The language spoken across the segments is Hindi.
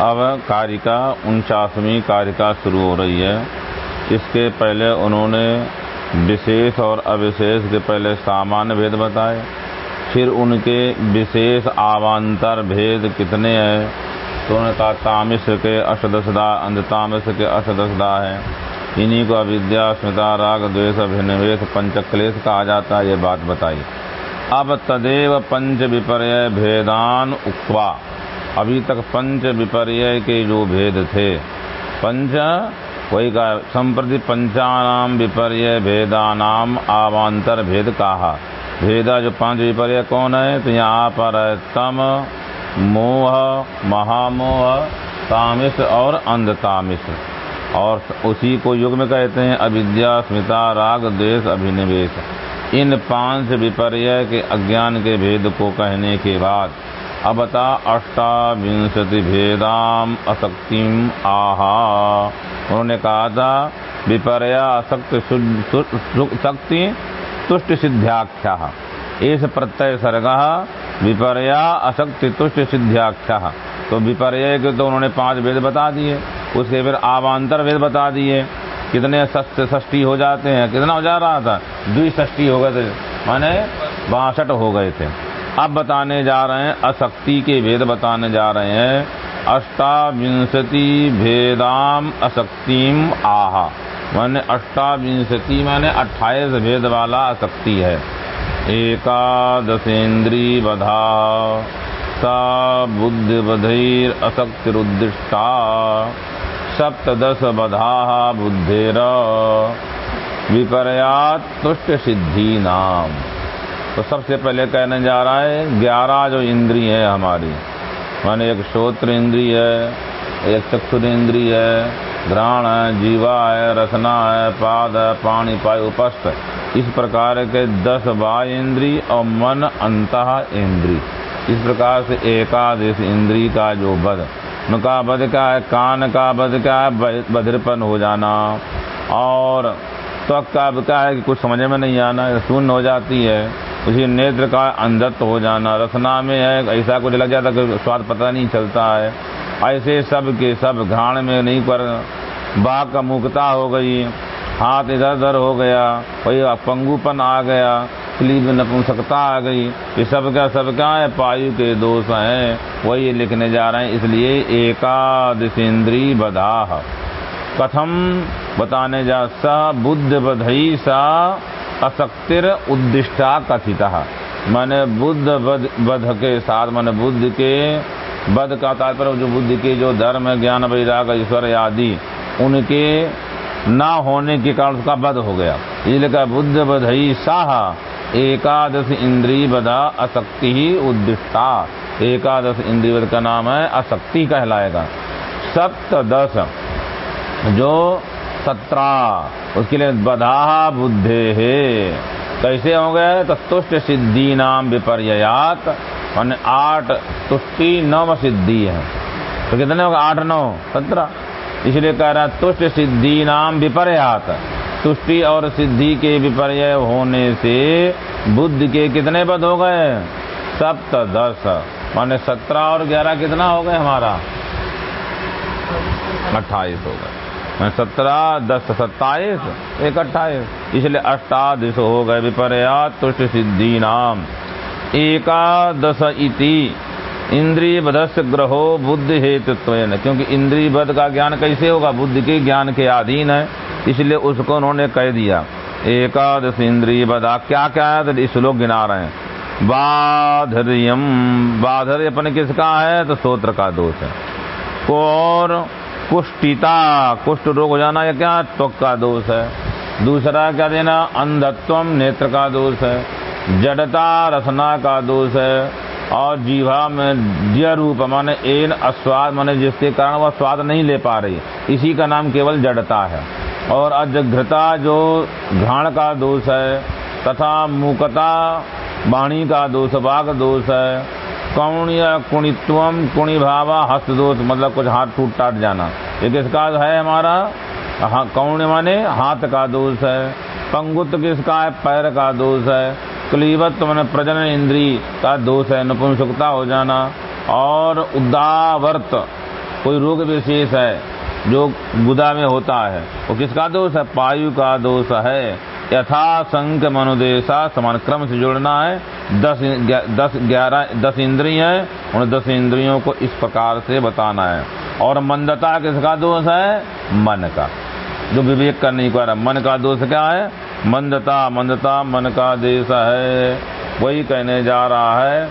अब कारिका उनचासवीं कारिका शुरू हो रही है। इसके पहले उन्होंने विशेष और अविशेष के पहले सामान्य भेद बताए। फिर उनके विशेष आवांतर भेद कितने हैं? तो उन्होंने कहा तामिश्र के अष्टदशदा अंधतामिश्र के अष्टदशदा है। इन्हीं को अविद्या, स्मिता, राग, द्वेष, अभिनिवेश, पंचक्लेश कहा जाता है, ये बात बताई। अब तदेव पंच विपर्य भेदान उक्वा। अभी तक पंच विपर्य के जो भेद थे, पंच वही का संप्रति पंचानाम विपर्य भेदानाम आवांतर भेद कहा। भेदा जो पाँच विपर्य कौन है? तो यहाँ पर है तम, मोह, महामोह तामिश और अंधतामिश और उसी को युग में कहते हैं अविद्या, स्मिता, राग, द्वेष, अभिनिवेश। इन पाँच विपर्य के अज्ञान के भेद को कहने के बाद अब बता अष्टाविंशति भेदाम असक्तिम आहा। उन्होंने कहा था, विपर्या असक्त शक्ति तुष्ट सिद्ध्याख्या इस प्रत्यय सर्ग, विपर्या असक्ति तुष्ट सिद्ध्याख्या तो विपर्य के तो उन्होंने पाँच वेद बता दिए, उसके फिर आवांतर वेद बता दिए। कितने षष्टी हो जाते हैं, कितना हो जा रहा था? द्विष्टी हो गए थे, माने बासठ हो गए थे। अब बताने जा रहे हैं, अशक्ति के भेद बताने जा रहे हैं। अष्टाविंशति भेदाम अशक्तिम आहा। माने अष्टाविंशति माने अट्ठाईस भेद वाला अशक्ति है। एकादशेन्द्री बधा। सा बुद्धि बधैर अशक्तिरुद्दिष्टा। सप्तदश बधा बुद्धेर। विपर्यात तुष्ट सिद्धि नाम तो सबसे पहले कहने जा रहा है, ग्यारह जो इंद्री है हमारी। माने एक श्रोत्र इंद्री है, एक चक्षुर इंद्री है, घ्राण है, जीवा है, रसना है, पाद है, पानी पायु उपस्थ। इस प्रकार के दस बाह्य इंद्री और मन अंत इंद्री। इस प्रकार से एकादश इंद्री का जो बध। उनका बध क्या है, कान का बध क्या है बधिरपन हो जाना। और त्वक का क्या है कि कुछ समझ में नहीं आना, शून्य हो जाती है। उसी नेत्र का अंधत्व हो जाना रसना में है, ऐसा कुछ लग जाता कि स्वाद पता नहीं चलता है। ऐसे सब के सब घाण में नहीं पर बाघ का मुक्ता हो गई, हाथ इधर उधर हो गया वही पंगुपन आ गया क्लीब नपुंसकता आ गई। ये सब क्या सब क्या है? पायु के दोष हैं, वही लिखने जा रहे हैं, इसलिए एकादशेन्द्री बधाह कथम बताने जा स, बुद्ध बधई सा अशक्तिर उद्दिष्टा कथिता। मैंने बुद्ध बध के साथ मैंने बुद्ध के बध का तात्पर्य जो बुद्ध के जो धर्म, ज्ञान, वैराग, ईश्वर आदि, उनके ना होने के कारण उसका बध हो गया। इसलिए कहा बुद्ध बधई साह, एकादश इंद्री बधा अशक्ति ही उद्दिष्टा। एकादश इंद्री बध का नाम है, असक्ति कहलाएगा। सप्तदश, जो सत्रह उसके लिए बधा बुद्धे। है कैसे हो गए तो तुष्ट सिद्धि नाम विपर्यात मान आठ तुष्टि नव सिद्धि है। तो कितने होगा? आठ नौ, सत्रह। इसलिए कह रहा है, तुष्ट सिद्धि नाम विपर्यात तुष्टि और सिद्धि के विपर्य होने से बुद्ध के कितने पद हो गए? सप्त दस माने सत्रह और ग्यारह कितना हो गए हमारा? अट्ठाईस हो गए। सत्रह, दस, सत्ताईस एक अट्ठाईस इसलिए अष्टादश हो गए विपर्या तुष्ट सिद्धि नाम। एकादश इति। इंद्रिय बधस्य ग्रहो बुद्धि हेतुत्व क्योंकि इंद्रिय बध का ज्ञान कैसे होगा? बुद्धि के ज्ञान के अधीन है। इसलिए उसको उन्होंने कह दिया। एकादश इंद्रिय बधा क्या क्या है? तो श्लोक गिना रहे हैं। बाधर्यम बाधर्य अपन किसका है? तो सोत्र का दोष है। और कुष्टिता कुष्ठ रोग हो जाना, या क्या त्वक का दोष है? दूसरा क्या देना? अंधत्व नेत्र का दोष है। जड़ता, रसना का दोष है। और जीवा में ज्य रूप माने एन, अस्वाद, माने जिसके कारण वह स्वाद नहीं ले पा रही। इसी का नाम केवल जड़ता है। और अजघ्रता जो घ्राण का दोष है, तथा मुकता वाणी का दोष, बाघ दोष है कौण्य कुणित्वम कुणी भावा हस्त दोष मतलब कुछ हाथ टूट टाट जाना। ये किसका है हमारा? हाँ, कौण्य माने हाथ का दोष है। पंगुत किसका है? पैर का दोष है। क्लीवत्व मैंने प्रजनन इंद्री का दोष है नपुंसकता हो जाना। और उदावर्त कोई रोग विशेष है जो गुदा में होता है वो किसका दोष है? पायु का दोष है। यथा संक मनोदेशा समान क्रम से जोड़ना है। दस दस ग्यारह, दस इंद्रिय है उन दस इंद्रियों को इस प्रकार से बताना है। और मंदता किसका दोष है? मन का। जो विवेक को रहा मन का दोष क्या है? मंदता मंदता मन का देश है। वही कहने जा रहा है,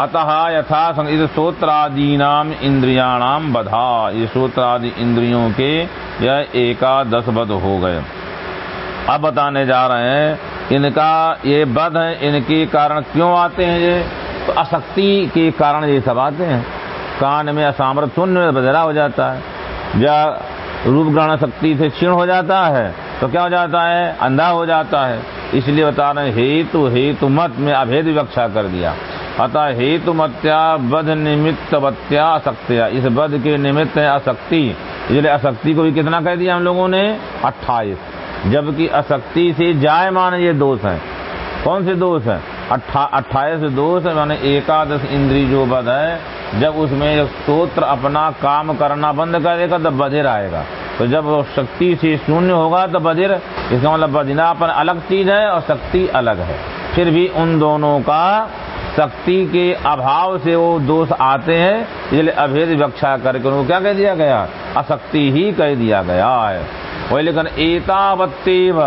अतः यथा सोत्रादि नाम इंद्रियाणाम बधा। ये सोत्रादि इंद्रियों के यह एकादश बध हो गए। अब बताने जा रहे हैं, इनका ये बध है, इनके कारण क्यों आते हैं ये? तो अशक्ति के कारण ये सब आते हैं। कान में असामर्थ शून्य बधरा हो जाता है। या रूप ग्रहण शक्ति से क्षीण हो जाता है तो क्या हो जाता है? अंधा हो जाता है। इसलिए बता रहे हेतु हेतु मत में अभेद विवक्षा कर दिया। अतः हेतु मत्या, बध निमित्त बत्या अशक्तिया इस बध के निमित्त है अशक्ति इसलिए अशक्ति को भी कितना कह दिया हम लोगों ने? अट्ठाईस। जबकि अशक्ति से जायमान ये दोष है। कौन से दोष है? अट्ठाईस दोष है, माने एकादश इंद्री जो बध है, जब उसमें स्त्रोत्र अपना काम करना बंद करेगा, तब बधिर आएगा। तो जब शक्ति से शून्य होगा तो बधिर। इसका मतलब बधिनापन अलग चीज़ है और शक्ति अलग है। फिर भी उन दोनों का शक्ति के अभाव से वो दोष आते हैं, इसलिए अभेद व्याख्या करके उनको क्या कह दिया गया? अशक्ति ही कह दिया गया है। वही लेकिन एतावत्व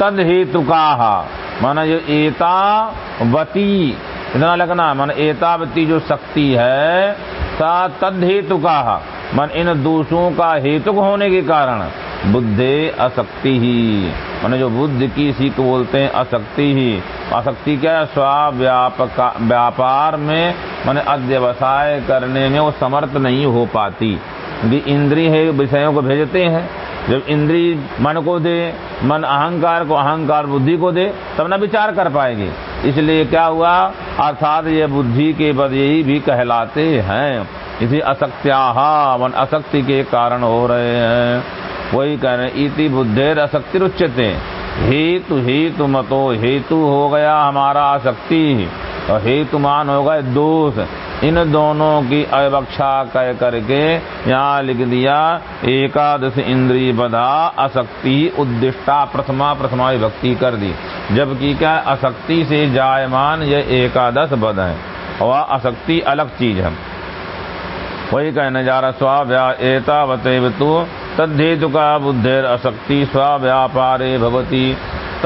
तद हेतु का माना जो एतावती, इतना लगना मन एतावती जो शक्ति है, सा तद हेतु का मन इन दोषों का हेतु होने के कारण, बुद्धे अशक्ति ही। मैंने जो बुद्ध की इसी को बोलते हैं अशक्ति ही। अशक्ति क्या है? स्वाव्यापक, व्यापार में, मैंने अध्यवसाय करने में वो समर्थ नहीं हो पाती। इंद्रिय है, विषयों को भेजते हैं जब इंद्री मन को दे, मन अहंकार को अहंकार बुद्धि को दे, तब न विचार कर पाएँगे। इसलिए क्या हुआ? अर्थात ये बुद्धि के बद यही भी कहलाते हैं। इसी असक्त्या मन अशक्ति के कारण हो रहे हैं। वही कह रहे इति बुद्धेर अशक्ति उच्चते हेतु हेतु मतो, हेतु हो गया हमारा अशक्ति और हेतुमान होगा दोष। इन दोनों की अवक्षा कह करके यहाँ लिख दिया, एकादश इंद्रिय बधा अशक्ति उद्दिष्टा प्रथमा प्रथमा विभक्ति कर दी। जबकि क्या अशक्ति से जायमान यह एकादश बध है, वह अशक्ति अलग चीज़ है। वही कहने जा रहा, स्वाव्या एतावते तद्धेतु का बुद्धेर अशक्ति स्वाव्यापारे भवती।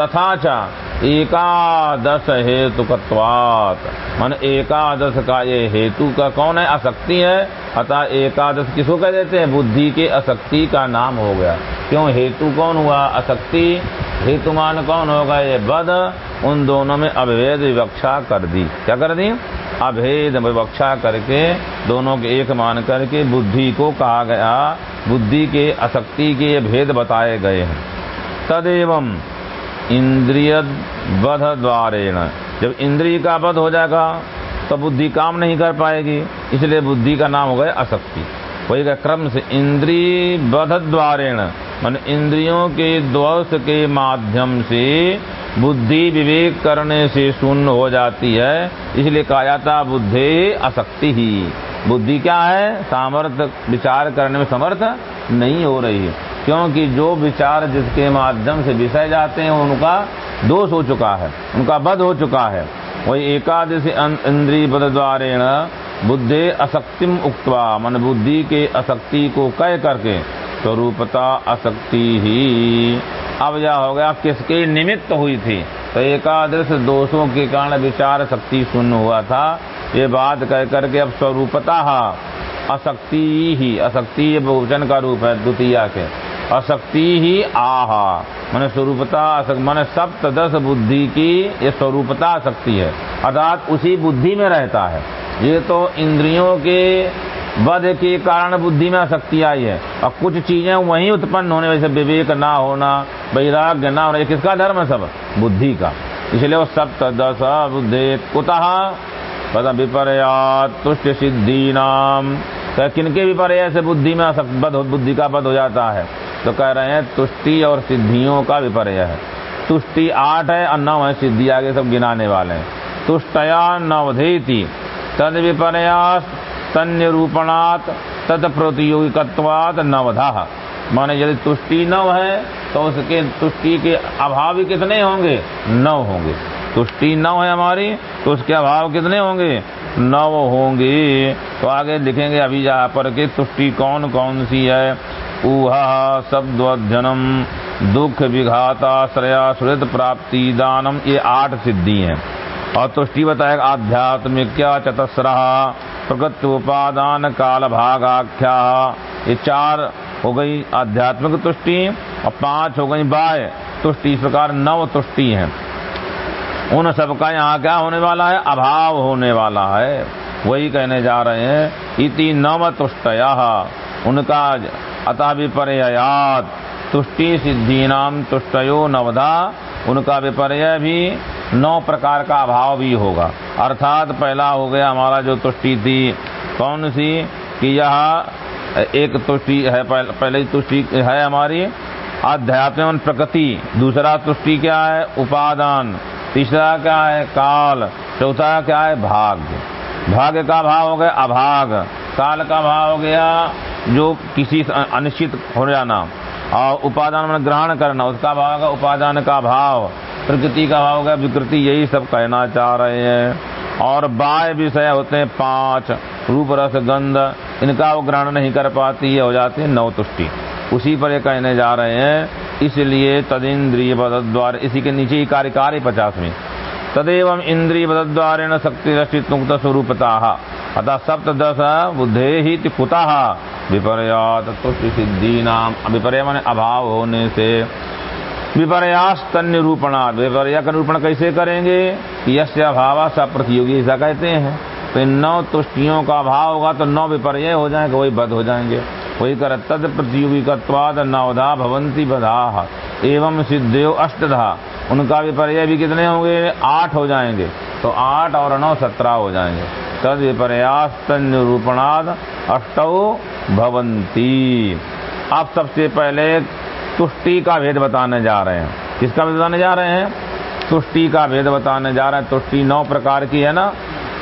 तथा चा एकादश हेतुकत्वात। मन एकादश का ये हेतु का कौन है? अशक्ति है। अतः एकादश किसको कह देते हैं? बुद्धि के अशक्ति का नाम हो गया। क्यों? हेतु कौन हुआ? अशक्ति हेतुमान कौन होगा? ये बद। उन दोनों में अभेद विवक्षा कर दी। क्या कर दी? अभेद विवक्षा करके दोनों के एक मान करके बुद्धि को कहा गया। बुद्धि के अशक्ति के भेद बताए गए हैं। तदेवम इंद्रिय बध द्वारेण जब इंद्रिय का बध हो जाएगा तो बुद्धि काम नहीं कर पाएगी, इसलिए बुद्धि का नाम हो गया अशक्ति वही का क्रम से इंद्रिय बध द्वारेण मान इंद्रियों के द्वस के माध्यम से बुद्धि विवेक करने से शून्य हो जाती है, इसलिए कहा जाता बुद्धि अशक्ति ही। बुद्धि क्या है? सामर्थ्य विचार करने में समर्थ नहीं हो रही है। क्योंकि जो विचार जिसके माध्यम से विषय जाते हैं, उनका दोष हो चुका है, उनका बध हो चुका है। वही एकादश इंद्रिय बद द्वारेण बुद्धि अशक्तिम उक्तवा, मन बुद्धि के अशक्ति को कह करके स्वरूपता अशक्ति ही। अब यह हो गया, किसके निमित्त हुई थी? तो एकादश दोषों के कारण विचार शक्ति शून्य हुआ था। ये बात कह करके अब स्वरूपता अशक्ति ही अशक्ति बहुवचन का रूप है, द्वितीय के। अशक्ति ही आहा। मैंने स्वरूपता मैंने सप्त दस बुद्धि की ये स्वरूपता शक्ति है। अर्थात उसी बुद्धि में रहता है। ये तो इंद्रियों के वध के कारण बुद्धि में शक्ति आई है। और कुछ चीज़ें वहीं उत्पन्न होने वैसे विवेक ना होना, वैराग्य ना होना, ये किसका धर्म है सब? बुद्धि का। इसलिए वो सप्त दस बुद्धि कुतः विपर्यात तुष्ट सिद्धि नाम। किनके विपर्य से बुद्धि में बुद्धि का बध हो जाता है? तो कह रहे हैं, तुष्टि और सिद्धियों का विपर्य है। तुष्टि आठ है, और नौ है, सिद्धि आगे सब गिनाने वाले हैं। तुष्टया नवधेति, तद विपर्यास, तन्य रूपणात, तद नवधा। माने यदि तुष्टि नव है तो उसके तुष्टि के अभाव कितने होंगे? नव होंगे। तुष्टि नव है हमारी तो उसके अभाव कितने होंगे? नव होंगे। तो आगे लिखेंगे अभी यहाँ पर के तुष्टि कौन कौन सी है? ऊहा शब्दवजनम दुख विघाताश्रया सुहृत प्राप्ति, दानम, ये आठ सिद्धि हैं। और तुष्टि बताएगा आध्यात्मिक चतस्रह प्रकृति उपादान काल भागाख्या ये चार हो गई आध्यात्मिक तुष्टि और पाँच हो गई बाय तुष्टि इस प्रकार नव तुष्टि है। उन सबका यहाँ क्या होने वाला है? अभाव होने वाला है। वही कहने जा रहे हैं, इति नव तुष्टया उनका अतः विपर्यात तुष्टि सिद्धि नाम तुष्टयो नवधा। उनका विपर्य भी नौ प्रकार का अभाव भी होगा। अर्थात पहला हो गया हमारा जो तुष्टि थी। कौन सी? कि यह एक तुष्टि है पहले तुष्टि है हमारी। आध्यात्म प्रकृति। दूसरा तुष्टि क्या है? उपादान। तीसरा क्या है? काल। चौथा क्या है? भाग्य। भाग्य का भाव हो गया अभाग। काल का भाव हो गया जो किसी अनिश्चित हो जाना और उपादान में ग्रहण करना, उसका भाव का उपादान का भाव। प्रकृति का भाव का विकृति, यही सब कहना चाह रहे हैं। और बाय विषय होते हैं पाँच। रूप, रस, गंध, इनका वो ग्रहण नहीं कर पाती है हो जाती है नव तुष्टि उसी पर ये कहने जा रहे हैं इसलिए तदिंद्रिय द्वार इसी के नीचे ही कार्यकारी पचासवीं। तदेव इंद्रिय द्वारेण शक्ति मुक्त स्वरूपता अतः सप्तदश बुद्धे ही कुतः? विपर्यात तुष्टि सिद्धि नाम विपर्य मान अभाव होने से। विपर्यास तन निरूपणा विपर्य का निरूपण कैसे करेंगे यश अभाव सब प्रतियोगी ऐसा कहते हैं। तो इन नौ तुष्टियों का अभाव होगा तो नौ विपर्य हो जाएँगे, वही बद हो जाएँगे। वही कर, तद प्रतियोगिकवाद नवधा भवंती बधा, एवं सिद्धयो अष्टधा। उनका विपर्य भी कितने होंगे? आठ हो जाएँगे। तो आठ और नौ सत्रह हो जाएँगे। तद विपर्यास्त निरूपणाद अष्टौ भवंती। आप सबसे पहले तुष्टि का भेद बताने जा रहे हैं। किसका भेद बताने जा रहे हैं? तुष्टि का भेद बताने जा रहे हैं। तुष्टि नौ प्रकार की है ना?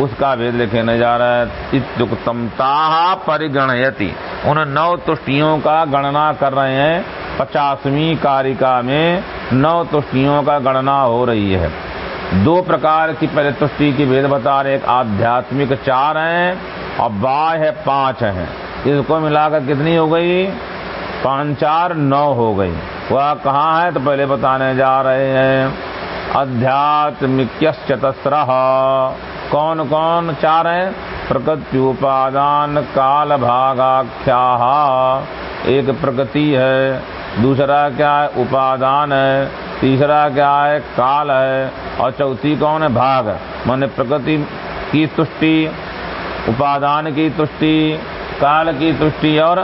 उसका भेद लिखने जा रहा है इत्युक्तमता परिगणयति। उन नौ तुष्टियों का गणना कर रहे हैं, पचासवीं कारिका में नौ तुष्टियों का गणना हो रही है। दो प्रकार की पहले तुष्टि की भेद बता रहे एक आध्यात्मिक चार हैं, और बाह्य पाँच हैं। इसको मिलाकर कितनी हो गई? पाँच, चार, नौ हो गई। वह कहाँ है? तो पहले बताने जा रहे हैं अध्यात्मिक चतस्र कौन कौन चार हैं? प्रकृति उपादान काल भागाख्या एक प्रकृति है, दूसरा क्या है? उपादान है, तीसरा क्या है? काल है, और चौथी कौन है? भाग। माने प्रकृति की तुष्टि, उपादान की तुष्टि, काल की तुष्टि और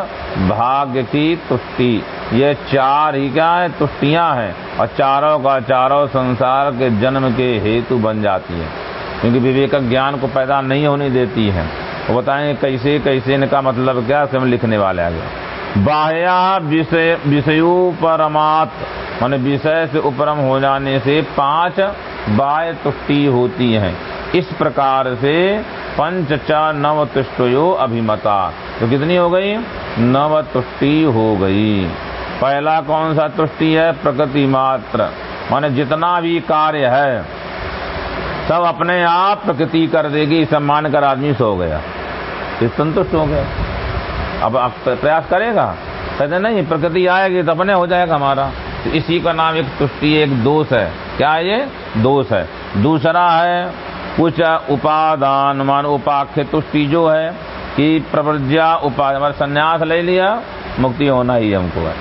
भाग्य की तुष्टि। ये चार ही क्या है? तुष्टियाँ हैं, और चारों का चारों संसार के जन्म के हेतु बन जाती है। क्योंकि विवेक ज्ञान को पैदा नहीं होने देती है। वो बताएँगे कैसे कैसे, इनका मतलब क्या से लिखने वाले आगे। बाह्या विषय विषयो परमात मान विषय से उपरम हो जाने से पाँच बाह्य तुष्टि होती है। इस प्रकार से पंच च नव तुष्टयो अभिमता। तो कितनी हो गई? नव तुष्टि हो गई। पहला कौन सा तुष्टि है? प्रकृति मात्र। माने जितना भी कार्य है सब अपने आप प्रकृति कर देगी, सब मानकर आदमी सो गया। फिर संतुष्ट हो गया। अब आप प्रयास करेगा? कहते नहीं, प्रकृति आएगी तो अपने हो जाएगा हमारा। तो इसी का नाम एक तुष्टि, एक दोष है। क्या ये? दोष है। दूसरा है कुछ उपादान, मान उपाख्य तुष्टि जो है कि प्रवर्ज्या उपादान संन्यास ले लिया, मुक्ति होना ही हमको है।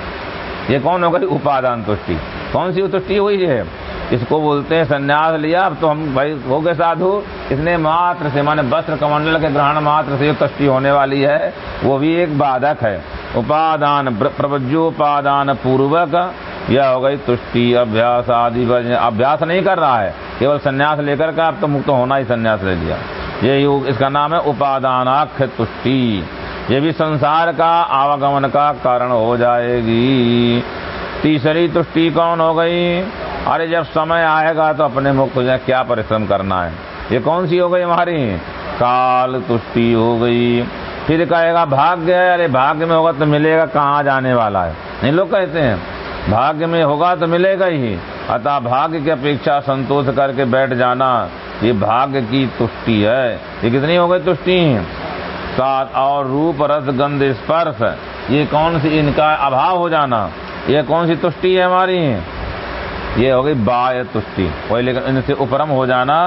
ये कौन हो गई? उपादान तुष्टि। कौन सी तुष्टि हुई है? इसको बोलते हैं, संन्यास लिया, अब तो हम भाई हो गए साधु। इसने मात्र से, माने वस्त्र कमंडल के ग्रहण मात्र से जो तुष्टि होने वाली है, वो भी एक बाधक है। उपादान प्रवज्योपादान पूर्वक यह हो गई तुष्टि, अभ्यास आदि अभ्यास नहीं कर रहा है। केवल संन्यास लेकर का अब तो मुक्त होना ही संन्यास ले लिया। ये योग इसका नाम है उपादानाख्य तुष्टि। ये भी संसार का आवागमन का कारण हो जाएगी। तीसरी तुष्टि कौन हो गई? अरे जब समय आएगा तो अपने मुक्त हो क्या परिश्रम करना है? ये कौन सी हो गई हमारी? काल तुष्टि हो गई। फिर कहेगा, भाग्य है। अरे, भाग्य में होगा तो मिलेगा, कहाँ जाने वाला है? नहीं, लोग कहते हैं, भाग्य में होगा तो मिलेगा ही। अतः भाग्य की अपेक्षा संतोष करके बैठ जाना, ये भाग्य की तुष्टि है। ये कितनी हो गई तुष्टि? सात। और रूप, रस, गंध, स्पर्श, ये कौन सी इनका अभाव हो जाना? ये कौन सी तुष्टि है हमारी? ये हो गई बाय तुष्टि वही लेकिन इनसे उपरम हो जाना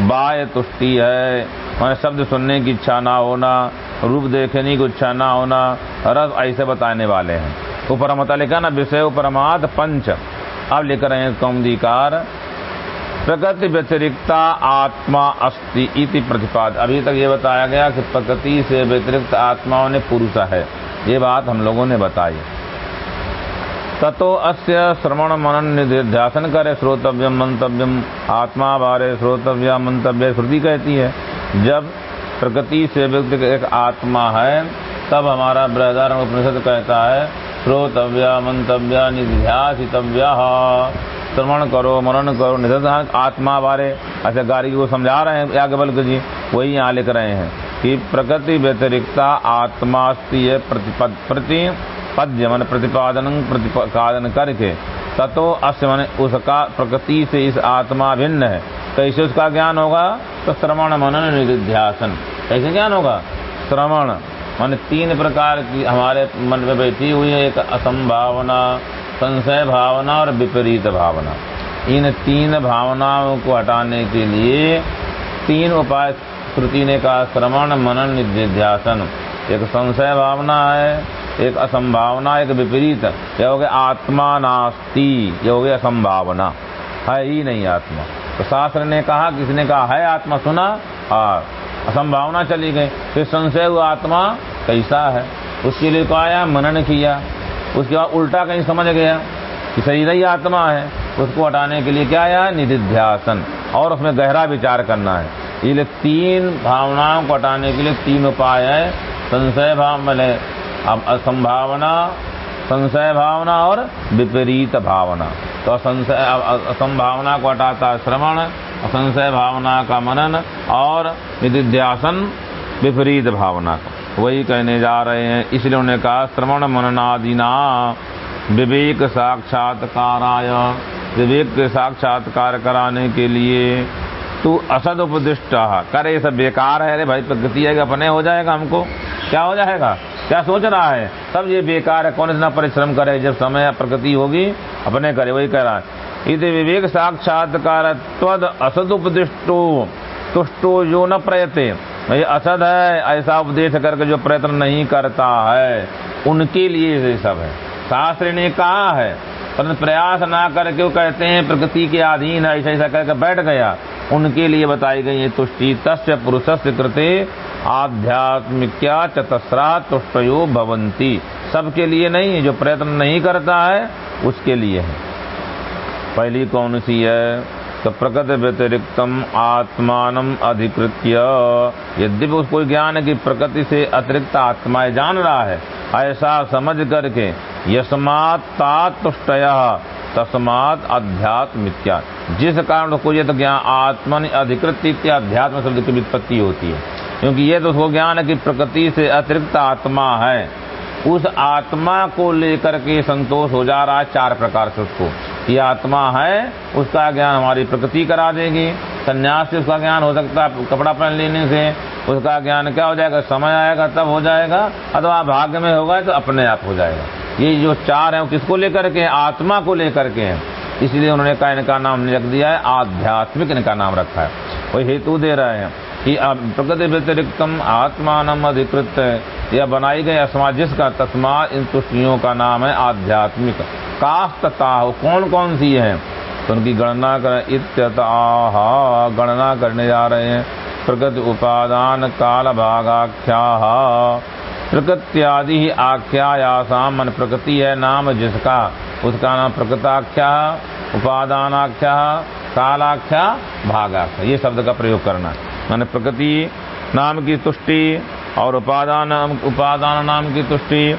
बाय तुष्टि है। मैंने शब्द सुनने की इच्छा ना होना, रूप देखने की इच्छा ना होना, रस ऐसे बताने वाले हैं। उपरमता लिखा ना, विषय उपरमाद पंच। अब लिख रहे हैं कौमदीकार, प्रकृति व्यतिरिक्ता आत्मा अस्ति इति प्रतिपाद। अभी तक ये बताया गया कि प्रकृति से व्यतिरिक्त आत्माओं ने पुरुष है। ये बात हम लोगों ने बताई। ततो अस्य श्रवण मनन निध्यासन करे श्रोतव्यम मंतव्यम। आत्मा बारे श्रोतव्य मंतव्य श्रुति कहती है, जब प्रकृति से व्यक्ति एक आत्मा है, तब हमारा बृहदारण उपनिषद कहता है, श्रोतव्य मंतव्य निध्यासितव्य। श्रवण करो, मनन करो निधान आत्मा बारे ऐसे गाड़ी को समझा रहे हैं याज्ञवल्क जी, वही यहाँ लिख रहे हैं कि प्रकृति व्यतिरिक्ता आत्मा प्रति पद्य मन प्रतिपादन प्रतिपादन करके, ततो अस्य मन उसका प्रकृति से इस आत्मा भिन्न है। कैसे उसका ज्ञान होगा तो श्रवण मनन निध्यासन कैसे ज्ञान होगा? श्रवण। मान तीन प्रकार की हमारे मन में बैठी हुई है, एक असंभावना, संशय भावना और विपरीत भावना। इन तीन भावनाओं को हटाने के लिए तीन उपाय श्रुति ने कहा, श्रवण, मनन निध्यासन एक संशय भावना है एक असंभावना, एक विपरीत। यह हो गया आत्मा नास्ती यह हो गया असंभावना। है ही नहीं आत्मा। तो शास्त्र ने कहा, किसने कहा, है आत्मा, सुना और असंभावना चली गई। फिर संशय हुआ, आत्मा कैसा है? उसके लिए कहा मनन किया। उसके बाद उल्टा कहीं समझ गया कि शरीर ही आत्मा है। उसको हटाने के लिए क्या आया? निधिध्यासन। और उसमें गहरा विचार करना है। इसलिए तीन भावनाओं को हटाने के लिए तीन उपाय है। संशय भाव मैंने असंभावना, संशय भावना और विपरीत भावना। तो संशय संभावना को हटाता श्रवण संशय भावना का मनन और निधिध्यासन, विपरीत भावना का। वही कहने जा रहे हैं, इसलिए उन्होंने कहा, श्रवण मननादिना, विवेक साक्षात्काराय। विवेक के साक्षात्कार कराने के लिए तू असद उपदिष्ट करे सब बेकार है। अरे भाई प्रकृति है अपने हो जाएगा हमको। क्या हो जाएगा? क्या सोच रहा है? सब ये बेकार है। कौन इतना परिश्रम करे? जब समय प्रकृति होगी, अपने करे, वही कह रहा है। इधर विवेक साक्षात्कार तद असद उपदिष्टो तुष्टो जो न प्रयते। ये असद है, ऐसा उपदेश करके जो प्रयत्न नहीं करता है। उनके लिए ये सब है। शास्त्र ने कहा है? पर प्रयास ना करके वो कहते हैं प्रकृति के अधीन ऐसा ऐसा करके बैठ गया। उनके लिए बताई गई है, तुष्टि तस् पुरुष कृते आध्यात्मिका चतसरा तुष्टयो भवंती सबके लिए नहीं है जो प्रयत्न नहीं करता है, उसके लिए है। पहली कौन सी है? तो प्रकृति व्यतिरिक्तम आत्मान अधिकृत्य। यद्यपि उसको ज्ञान कि प्रकृति से अतिरिक्त आत्माएँ जान रहा है, ऐसा समझ करके यस्मात तुष्टय तस्मात अध्यात्म जिस कारण उसको ये तो ज्ञान आत्मन अधिकृत अध्यात्म शब्द की वित्पत्ति होती है। क्योंकि ये तो उसको ज्ञान कि प्रकृति से अतिरिक्त आत्मा है। उस आत्मा को लेकर के संतोष हो जा रहा है चार प्रकार से उसको। ये आत्मा है, उसका ज्ञान हमारी प्रकृति करा देगी। संन्यास से उसका ज्ञान हो सकता है कपड़ा पहन लेने से। उसका ज्ञान क्या हो जाएगा? समय आएगा, तब हो जाएगा। अथवा भाग्य में होगा तो अपने आप हो जाएगा। ये जो चार है, वो किसको लेकर के आत्मा को लेकर के हैं। इसलिए उन्होंने कहा इनका नाम रख दिया है, आध्यात्मिक इनका नाम रखा है। वही हेतु दे रहे हैं कि प्रकृति व्यतिरिक्तम आत्मान अधिकृत यह बनाई गई असमाजिस जिसका तस्मा इन तुष्टियों का नाम है आध्यात्मिक। हो कौन कौन सी है? तो उनकी गणना कर, इत्यतः गणना करने जा रहे हैं। प्रकृति उपादान काल भागाख्या प्रकृत्यादि ही आख्यायासाम मन प्रकृति है, नाम जिसका। उसका नाम प्रकृताख्या, उपादानाख्या, कालाख्या, भागाख्या। ये शब्द का प्रयोग करना। मान प्रकृति, नाम की तुष्टि और उपादान उपादान नाम की तुष्टि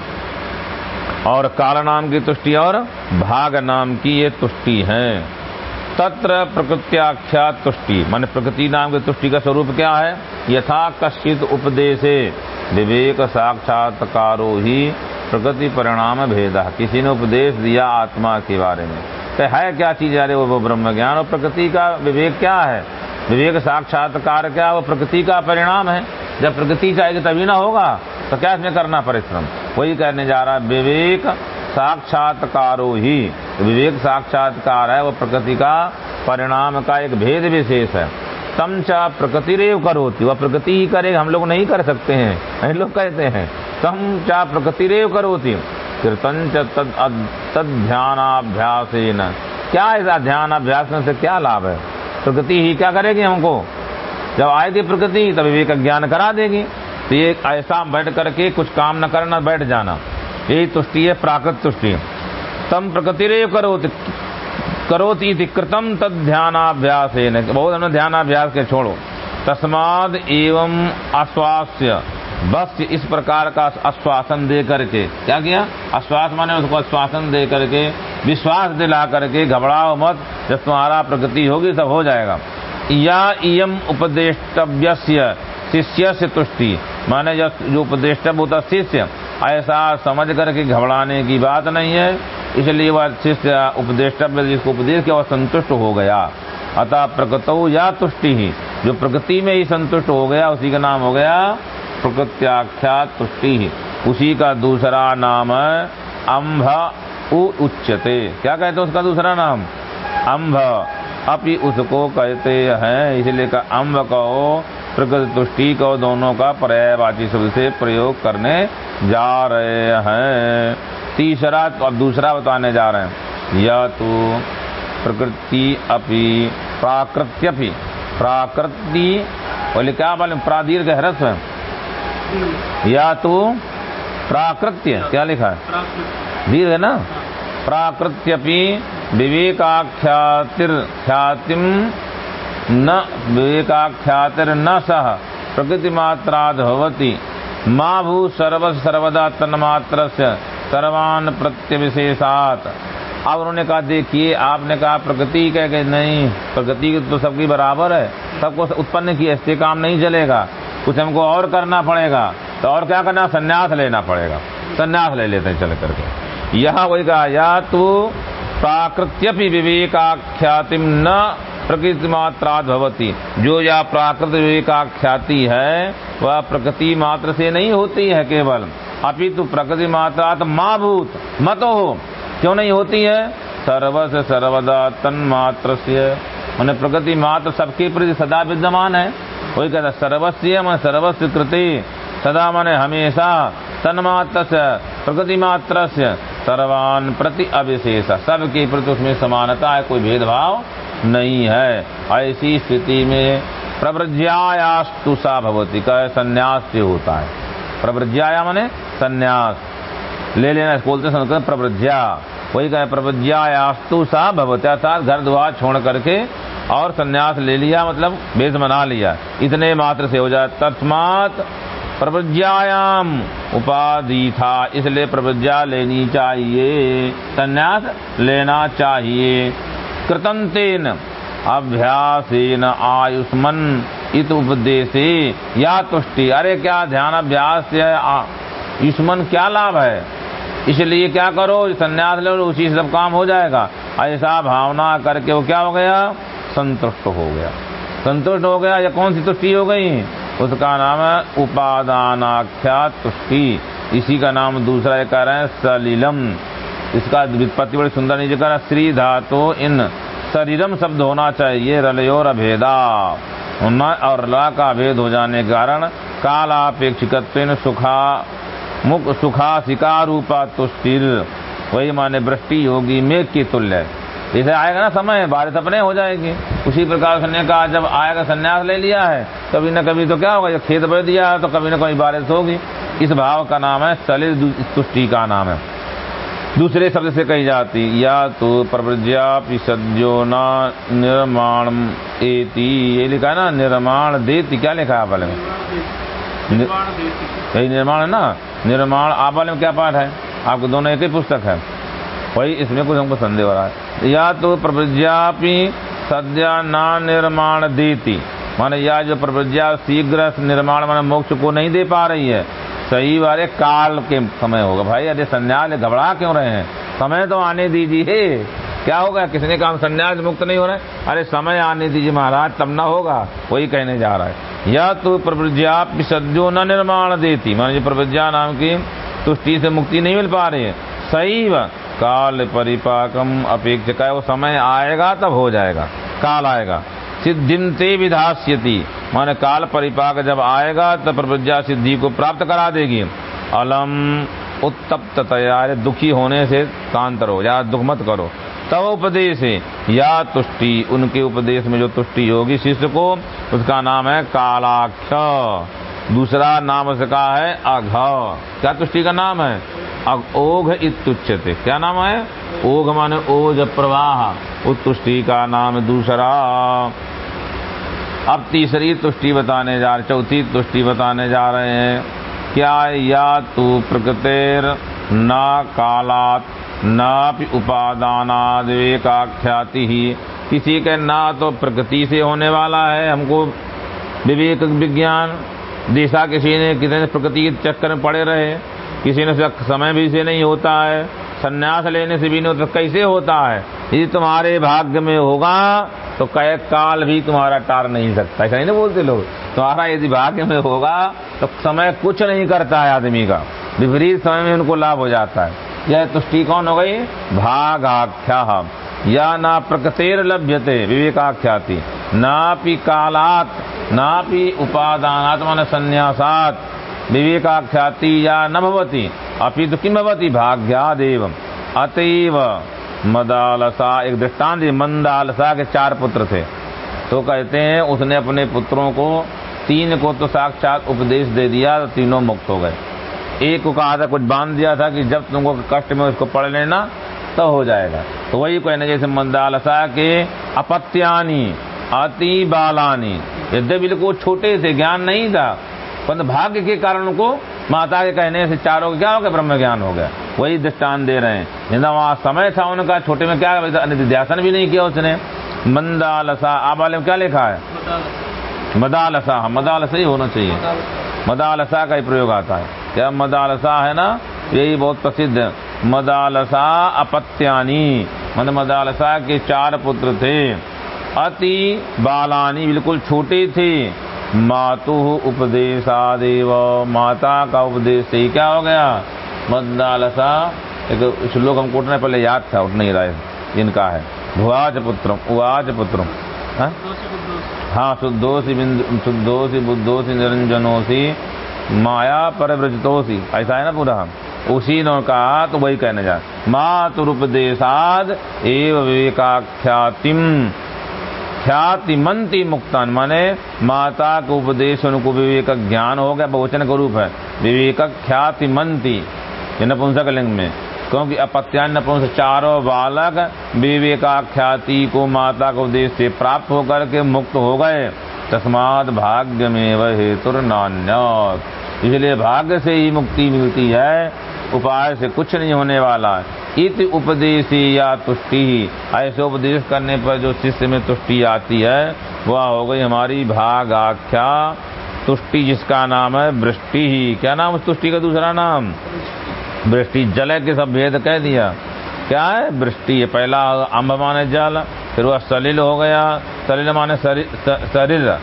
और काल नाम की तुष्टि और भाग नाम की ये तुष्टि है। तत्र प्रकृत्याख्या तुष्टि। मान प्रकृति नाम की तुष्टि का स्वरूप क्या है? यथा कश्चित उपदेश। विवेक साक्षात्कारो ही प्रकृति परिणाम भेद। किसी ने उपदेश दिया आत्मा के बारे में। तो है क्या चीज़? अरे वो ब्रह्म ज्ञान और प्रकृति का विवेक क्या है? विवेक साक्षात्कार क्या वो प्रकृति का परिणाम है? जब प्रकृति चाहेगी तभी ना होगा तो क्या इसमें करना परिश्रम? वही कहने जा रहा है, विवेक साक्षात्कारो ही। विवेक साक्षात्कार है, वो प्रकृति का परिणाम का एक भेद विशेष है। तम चा प्रकृति रेव करोती। वह प्रकृति ही करे हम लोग नहीं कर सकते हैं। लोग कहते हैं, तम चा प्रकृति रेव करोती कीर्तन तद ध्यानाभ्यास क्या ऐसा ध्यान अभ्यास में से क्या लाभ है? प्रकृति ही क्या करेगी हमको? जब आएगी प्रकृति, तब विवेक ज्ञान करा देगी। तो ये ऐसा बैठ करके कुछ काम न करना, बैठ जाना। यही तुष्टि है, प्राकृत तुष्टि। तम प्रकृति रे करो करोती कृतम तद ध्यानाभ्यास बहुत हमने ध्यानाभ्यास के छोड़ो। तस्माद एवं आश्वास्य। बस इस प्रकार का आश्वासन दे करके, क्या किया? आश्वास माने उसको आश्वासन दे करके, विश्वास दिला करके घबराओ मत, जब तुम्हारा प्रगति होगी सब हो जाएगा। या इम उपदेष्टव्य शिष्य से तुष्टि। माने जब जो उपदेष्टव होता शिष्य, ऐसा समझ करके घबराने की बात नहीं है। इसलिए वह शिष्य उपदेष्टव्य, जिसको उपदेश किया, वह संतुष्ट हो गया। अतः प्रकृत या तुष्टि ही। जो प्रकृति में ही संतुष्ट हो गया, उसी का नाम हो गया प्रकृत्याख्या तुष्टि ही उसी का दूसरा नाम है अम्भ उच्चते क्या कहते हैं उसका दूसरा नाम? अम्भ अपि उसको कहते हैं, इसलिए का अम्ब कहो प्रकृति तुष्टि को दोनों का पर्यायवाची शब्द से प्रयोग करने जा रहे हैं। तीसरा तो अब दूसरा बताने जा रहे हैं। यह तो प्रकृति अपि, प्राकृत्यपि, प्राकृति, बोले क्या बोले प्रादीर्घ हरस है या तो प्राकृत्य क्या लिखा है? दीर्घ है ना? प्राकृत्यपि विवेकाख्यातिर ख्यातिम न विवेकाख्यातिर न सह प्रकृति मात्राद भवती। माँ भू सर्व सर्वदा तन्मात्र सर्वान प्रत्य विशेषात अब उन्होंने कहा देखिए आपने कहा प्रकृति कह गए नहीं प्रकृति तो सबकी बराबर है। सबको उत्पन्न किया इससे काम नहीं चलेगा। कुछ हमको और करना पड़ेगा तो और क्या करना? संन्यास लेना पड़ेगा। संन्यास ले लेते हैं चल करके। यह वही कहा, या तो प्राकृत्यपि विवेकाख्यातिम न प्रकृति मात्रा भवती। जो या प्राकृत विवेकाख्याति है, वह प्रकृति मात्र से नहीं होती है केवल। अपितु प्रकृति मात्रा माँ भूत मत हो। क्यों नहीं होती है? सर्वस सर्वदा तन मात्र से प्रकृति मात्र सबके प्रति सदा विद्यमान है। वही कहता सर्वस्व मन सर्वस्व कृति, सदा मन हमेशा तन्मात्र प्रकृति मात्र सर्वान प्रति अविशेष, सबके प्रति उसमें समानता है, कोई भेदभाव नहीं है। ऐसी स्थिति में प्रव्रज्यायास्तु सा भवती का संन्यास से होता है। प्रव्रज्याया माने संन्यास। ले लेना, बोलते संस्कृत प्रव्रज्या वही कहे प्रव्रज्यायास्तु सा भवती, अर्थात घर द्वार छोड़ करके और संन्यास ले लिया मतलब बेस बना लिया। इतने मात्र से हो जाए, तस्मात प्रवज्ञायाम उपाधि था, इसलिए प्रवज्ञा लेनी चाहिए, संन्यास लेना चाहिए। कृतंतेन अभ्यासेन आयुष्मन इत उपदेशे या तुष्टि। अरे क्या ध्यान अभ्यास से युष्मन क्या लाभ है? इसलिए क्या करो, संन्यास लो उसी सब काम हो जाएगा। ऐसा भावना करके वो क्या हो गया? संतुष्ट हो गया। संतुष्ट हो गया या कौन सी तुष्टि हो गई? उसका नाम है उपादानाख्या तुष्टि। इसी का नाम दूसरा एक कह रहे हैं, सलीलम। इसका वित्पत्ति बड़ी सुंदर नीचे कह श्री धातु इन शरीरम शब्द होना चाहिए रलयोर अभेदा। और ला का अभेद हो जाने के कारण कालापेक्षिक सुखा, मुख सुखा शिकार रूपा तुष्टिर। वही माने वृष्टि होगी मेघ की तुल्य। जैसे आएगा ना समय बारिश अपने हो जाएगी। उसी प्रकार से कहा जब आएगा संन्यास ले लिया है कभी न कभी तो क्या होगा जब खेत बह दिया है तो कभी न कभी बारिश होगी। इस भाव का नाम है सलिल तुष्टि का नाम है। दूसरे शब्द से कही जाती या तो प्रव्रज्या न निर्माण एति। ये लिखा है ना निर्माण देती। क्या लिखा है आप में? यही निर्माण है ना? निर्माण आप वाले में क्या पाठ है? आपको दोनों एक ही पुस्तक है। वही इसमें कुछ हमको संदेह हो रहा है। या तो प्रव्रज्यापि सद्या न निर्माण देती। माने या जो प्रव्रज्या शीघ्र निर्माण, माने मोक्ष को नहीं दे पा रही है। सही वाले काल के समय होगा। भाई, अरे संन्यास घबरा क्यों रहे हैं? समय तो आने दीजिए। क्या होगा? किसने काम संन्यास मुक्त नहीं हो रहा? अरे समय आने दीजिए महाराज, तब ना होगा। वही कहने जा रहा है। या तो प्रवृज्ञा सज्जो न निर्माण देती। मान प्रवृज्ञा नाम की तुष्टि से मुक्ति नहीं मिल पा रही है। सही काल परिपाकम अपेक्षा वो समय आएगा तब हो जाएगा, काल आएगा। सिद्धिंते विधास्यति माने काल परिपाक जब आएगा तब प्रवृज्ञा सिद्धि को प्राप्त करा देगी। अलम उत्तप्त तैयार दुखी होने से कांत रहो, या दुख मत करो। तब उपदेश है, या तुष्टि, उनके उपदेश में जो तुष्टि होगी शिष्य को, उसका नाम है कालाक्ष। दूसरा नाम उसका है अघ। क्या तुष्टि का नाम है? ओघ इत्युच्यते। क्या नाम है? ओघ माने ओज प्रवाह। उत्तुष्टि का नाम दूसरा। अब तीसरी तुष्टि बताने जा रहे, चौथी तुष्टि बताने जा रहे हैं। क्या या तू प्रकृतिर न कालात न उपादानादेकाख्याति ही। किसी के ना तो प्रकृति से होने वाला है, हमको विवेक विज्ञान, दिशा किसी ने कितने प्रकृति के चक्कर में पड़े रहे। किसी ने समय भी से नहीं होता है, संन्यास लेने से भी नहीं होता कैसे होता है? यदि तुम्हारे भाग्य में होगा तो कह काल भी तुम्हारा टार नहीं सकता। ऐसा नहीं बोलते लोग? तुम्हारा यदि भाग्य में होगा तो समय कुछ नहीं करता है आदमी का। विपरीत समय में उनको लाभ हो जाता है। यह तुष्टि कौन हो गई? भाग आख्या या ना प्रकृतिर लभ्यते, विवेकाख्याति। पी कालात नापि उपादानात, मान संन्यासात। विवेकाख्याति या न भवती। अपि तो किम भवती? भाग्यादेव अतएव मदालसा, एक दृष्टांत मंदालसा के चार पुत्र थे। तो कहते हैं, उसने अपने पुत्रों को, तीन को तो साक्षात उपदेश दे दिया तो तीनों मुक्त हो गए। एक को कहा था, कुछ बाँध दिया था कि जब तुमको कष्ट में उसको पढ़ लेना तो हो जाएगा। तो वही कहने जैसे मंदालसा के अपत्यानी, अति बालानी। यद्य बिल्कुल छोटे थे, ज्ञान नहीं था पर भाग्य के कारण को माता के कहने से चारों क्या हो गया? ब्रह्म ज्ञान हो गया। वही दृष्टान दे रहे हैं। ज़िंदा वहाँ समय था, उनका छोटे में क्या निध्यासन भी नहीं किया उसने। मंदालसा, आप वाले में क्या लिखा है? मदालसा मदालसा ही होना चाहिए। मदालसा का ही प्रयोग आता है। क्या मदालसा है ना? यही बहुत प्रसिद्ध है। मदालसा अपत्यानी। मन मदालसा के चार पुत्र थे। अति बालानी, बिल्कुल छोटे थे। मातु उपदेशादेव। माता का उपदेश से क्या हो गया? मदालसा एक श्लोक हमको उठने पहले याद था उठ नहीं रहा इनका है। भुआज पुत्रम उवाज पुत्रम। हाँ, हाँ शुद्धोसी शुद्धोसी बुद्धोसी निरंजनोसी माया परिव्रजतोसी ऐसा है ना पूरा? उसी ने कहा तो वही कहने जा। मातुरुपदेशाद एव विवेकाख्यातिम। ख्याति मंती मुक्तान, माने माता के उपदेश उनको विवेक ज्ञान हो गया, बहुवचन का रूप है। विवेक, ख्याति मंती नपुंसक लिंग में। क्योंकि अपत्यान नपुंस चारों बालक विवेकाख्याति को माता के उपदेश से प्राप्त होकर के मुक्त हो गए। तस्माद भाग्य में वह हेतु नान्य इसलिए भाग्य से ही मुक्ति मिलती है। उपाय से कुछ नहीं होने वाला इत उपदेशी या तुष्टि ऐसे उपदेश करने पर जो शिष्य में तुष्टि आती है, वह हो गई हमारी भाग आख्या तुष्टि जिसका नाम है वृष्टि ही। क्या नाम उस तुष्टि का दूसरा नाम? वृष्टि जल के सब भेद कह दिया। क्या है? वृष्टि। पहला अम्ब माने जल, फिर वह सलिल हो गया। सलिल माने शरीर।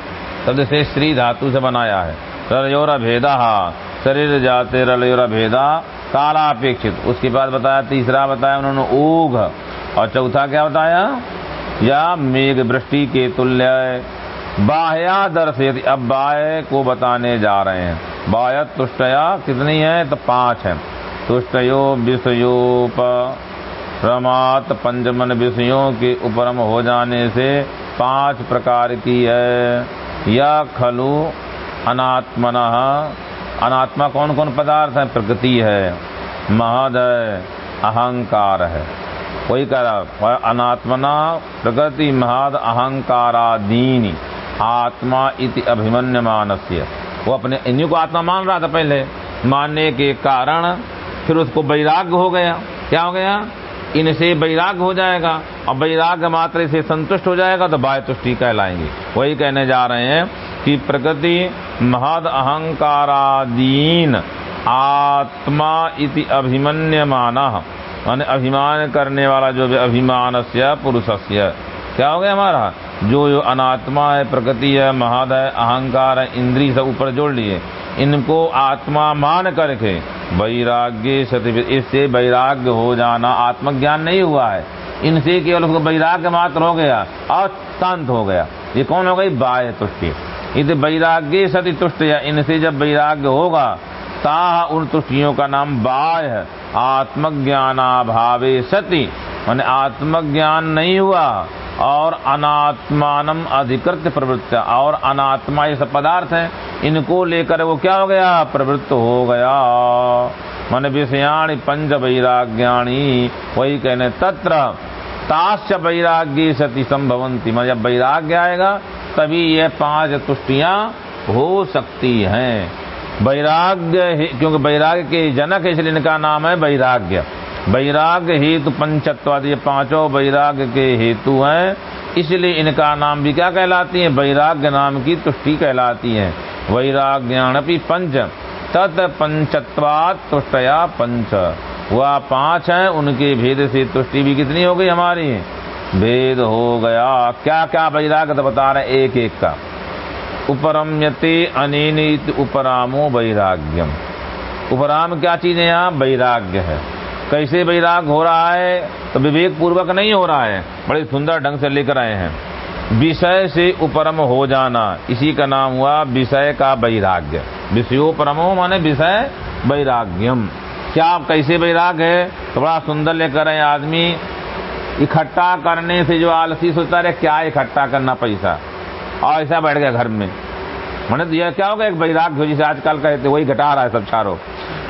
शब्द से श्री धातु से बनाया है। रलयोरा भेदा शरीर जाते रलयोरा भेदा। काला अपेक्षित। उसके बाद बताया, तीसरा बताया उन्होंने ऊघ और चौथा क्या बताया? या मेघ वृष्टि के तुल्य बाह्या दर्शयति अब बाह्य को बताने जा रहे हैं। बाह्य तुष्टया कितनी है? तो पाँच है। तुष्टयो विषयोप। प्रमात पंचमन विषयों के उपरम हो जाने से पाँच प्रकार की है। या खलु अनात्मन अनात्मा कौन कौन पदार्थ है? प्रकृति है, महद है, अहंकार है। वही कह रहा अनात्मना, प्रकृति, महद, अहंकारादीन, आत्मा इति अभिमन्य मानस्य वो अपने इन्हीं को आत्मा मान रहा था पहले। मानने के कारण फिर उसको वैराग्य हो गया। क्या हो गया? इनसे वैराग्य हो जाएगा। और वैराग्य मात्र से संतुष्ट हो जाएगा तो बाह्य तुष्टि कहलाएँगे। वही कहने जा रहे हैं कि प्रकृति महद अहंकारादीन, आत्मा इति अभिमन्यमान। माने अभिमान करने वाला जो भी अभिमान से पुरुषस्य। क्या हो गया हमारा? जो जो अनात्मा है, प्रकृति है, महद है, अहंकार है इंद्री सब ऊपर जोड़ लिए, इनको आत्मा मान करके वैराग्य सती इससे वैराग्य हो जाना, आत्मज्ञान नहीं हुआ है। इनसे केवल उसको वैराग्य मात्र हो गया और शांत हो गया। ये कौन हो गई? बाह्य तुष्टि। इस वैराग्य सती तुष्ट इनसे जब वैराग्य होगा ता उन तुष्टियों का नाम बाह्य आत्मज्ञानाभावे सती। मैंने आत्मज्ञान नहीं हुआ, और अनात्मान अधिकृत प्रवृत्त। और अनात्मा ये सब पदार्थ है, इनको लेकर वो क्या हो गया? प्रवृत्त हो गया। मन विषयाणी पंच वैराग्याणी, वही कहने तत्र, ताश्च वैराग्य सती संभवंती मैं जब वैराग्य आएगा तभी ये पाँच तुष्टियाँ हो सकती हैं। वैराग्य क्योंकि वैराग्य के जनक इसलिए इनका नाम है वैराग्य। वैराग्य हेतु पंचत्वाद ये पाँचों वैराग्य के हेतु हैं, इसलिए इनका नाम भी क्या कहलाती है? वैराग्य नाम की तुष्टि कहलाती है। वैराग्याणपि पंच, तत् पंचत्वात तुष्टया पंच। वह पाँच हैं, उनके भेद से तुष्टि भी कितनी हो गई हमारी? भेद हो गया। क्या क्या वैराग्य तो बता रहे एक एक का। उपरम्यते अनित उपरामो वैराग्यम उपराम क्या चीज़ है यहाँ? वैराग्य है। कैसे वैराग हो रहा है? तो विवेक पूर्वक नहीं हो रहा है। बड़े सुंदर ढंग से लेकर आए हैं। विषय से उपरम हो जाना। इसी का नाम हुआ विषय का वैराग्य विषयोपरमो माने विषय वैराग्यम क्या कैसे वैराग है? तो बड़ा सुंदर लेकर आए आदमी। इकट्ठा करने से जो आलसी सोचता रहे क्या इकट्ठा करना पैसा? और ऐसा बैठ गया घर में। मैंने तो यह क्या होगा, एक वैराग्य जिसे आजकल कहते वही घटा रहा है सब चारों।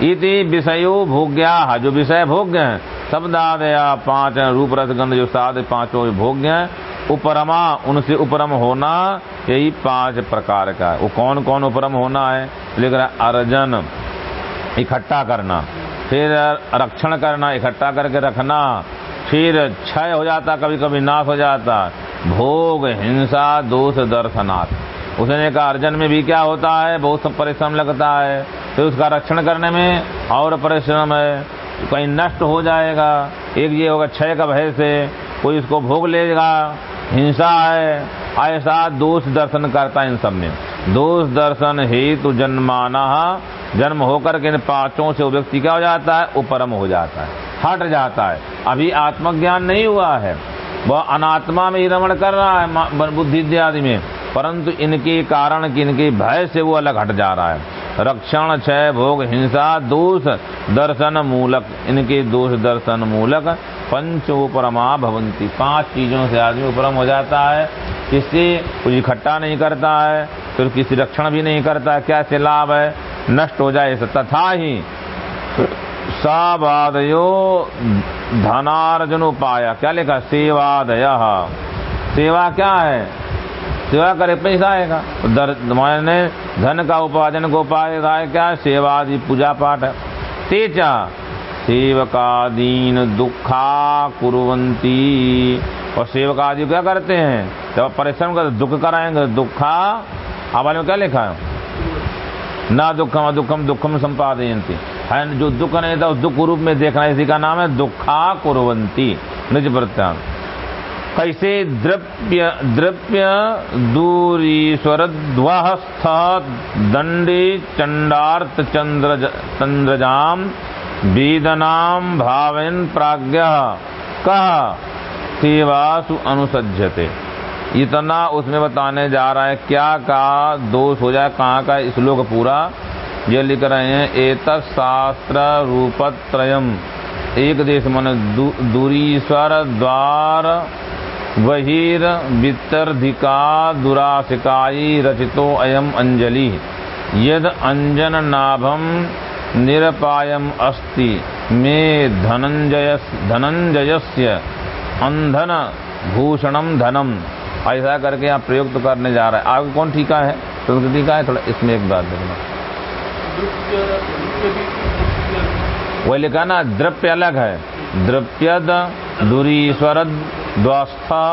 इति विषयो भोग्या जो विषय भोग्य है शब्दादया पाँच रूप रस गंध जो साध पाँचों भोग्य है उपरमा उनसे उपरम होना, यही पाँच प्रकार का है। वो कौन कौन उपरम होना है? रहा अर्जन, इकट्ठा करना, फिर रक्षण करना, इकट्ठा करके रखना फिर क्षय हो जाता कभी कभी नाश हो जाता। भोग, हिंसा, दोष दर्शनाथ उसने कहा, अर्जन में भी क्या होता है? बहुत परिश्रम लगता है। फिर उसका रक्षण करने में और परिश्रम है। कहीं नष्ट हो जाएगा। एक ये होगा क्षय का भय से। कोई इसको भोग लेगा। हिंसा है। ऐसा दोष दर्शन करता है इन सब में। दोष दर्शन हेतु जन्माना जन्म होकर के इन पाँचों से व्यक्ति क्या हो जाता है? उपरम हो जाता है, हट जाता है। अभी आत्मज्ञान नहीं हुआ है। वह अनात्मा में ही रमण कर रहा है बुद्धि इत्यादि में। परंतु इनके कारण की इनके भय से वो अलग हट जा रहा है। रक्षण, क्षय, भोग, हिंसा, दोष, दर्शन मूलक। इनके दोष, दर्शन मूलक पंच उपरमा भवंती। पाँच चीज़ों से आदमी उपरम हो जाता है। किसी कुछ इकट्ठा नहीं करता है, फिर किसी रक्षण भी नहीं करता क्या से लाभ है? नष्ट हो जाए तथा ही सावादयो धनार्जन उपाय क्या लिखा? सेवादय। सेवा क्या है? सेवा करे पैसा आएगा तो मैंने धन का उपार्जन को उपाय क्या? सेवादि पूजा पाठ। है तेजा, सेवकादीन दुखा कुरंती और सेवकादि क्या करते हैं? जब परिश्रम कर दुख कराएँगे, दुखा में क्या लिखा है? ना दुखम दुखम दुखम संपादयंती है जो दुख नहीं था, उस दुख रूप में देखना इसी का नाम है दुखा कुरंती निज प्रत्यान कैसे द्रव्य द्रव्य दूरीश्वर ध्वस्थ दंडे चंडार्थ चंद्र चंद्रजाम वेदनाम भावन प्राज्ञ। कह सेवासु अनुसज्जते इतना उसमें बताने जा रहा है, क्या का दोष हो जाए, कहाँ का श्लोक पूरा? ये लिख रहे हैं एत शास्त्र रूपत्रयम। एक देश मन दूरीश्वर, द्वार, बहिर, वितर्धिका, दुराशिकाई, रचितो अयम अंजलि। यद अंजन नाभम निरपायम अस्ति, मे धनंजय धनंजयस्य अंधन भूषणम धनम। ऐसा करके यहाँ प्रयुक्त तो करने जा रहा है। आगे कौन ठीका है? तो टीका है? थोड़ा इसमें एक बात देखना। वही लिखा ना, द्रव्य अलग है। द्रव्यद दुरीश्वर द्वस्था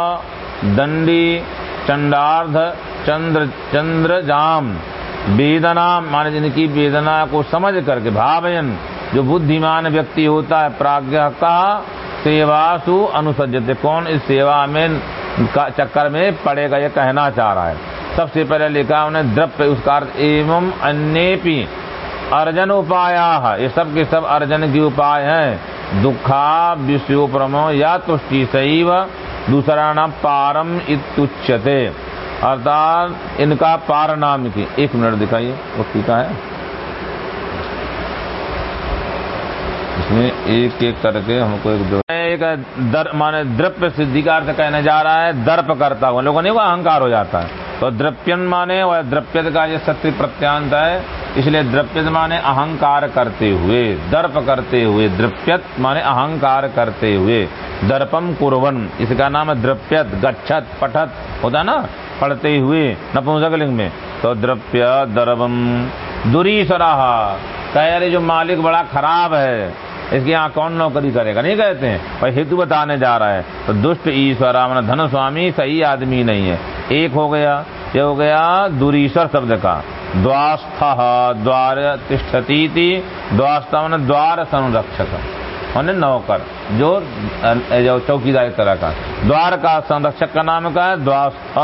दंडी चंडार्ध चंद्र चंद्र जाम वेदना माने जिनकी वेदना को समझ करके भावयन, जो बुद्धिमान व्यक्ति होता है, प्राज्ञ का सेवासु अनुसजते कौन इस सेवा में चक्कर में पड़ेगा ये कहना चाह रहा है। सबसे पहले लिखा उन्हें द्रव्य उसका एवं अन्य अर्जन उपाय ये सब के सब अर्जन के उपाय हैं। दुखा विश्वप्रमो या तुष्टि सैव, दूसरा नाम पारम इत्युच्यते। अर्थात इनका पार नाम की। एक मिनट दिखाइए, वो टीका है? इसमें एक एक करके हमको एक जो एक दर माने द्रव्य सिद्धि का अर्थ कहने जा रहा है, दर्प करता हुआ। लोगों ने वो अहंकार हो जाता है। तो द्रव्यन माने और द्रव्यत का ये सत्य प्रत्यांत है, इसलिए द्रव्यत माने अहंकार करते हुए, दर्प करते हुए द्रव्यत माने अहंकार करते हुए। दर्पम कुरवन, इसका नाम है द्रव्यत गच्छत, पठत, होता ना? पढ़ते हुए, नपुंसकलिंग में। तो द्रव्य दर्वम दुरी सराहा कह रहे, जो मालिक बड़ा खराब है इसके यहाँ कौन नौकरी करेगा? नहीं कहते हैं। पर हेतु बताने जा रहा है। तो दुष्ट ईश्वर मन धन स्वामी सही आदमी नहीं है। एक हो गया, ये हो गया दुरीश्वर शब्द का। द्वास्थ, द्वार तिष्ठती द्वास्थ मन द्वार संरक्षक। मैंने नौकर, जो जो चौकीदार तरह का। द्वार का संरक्षक का नाम क्या है? द्वास्थ।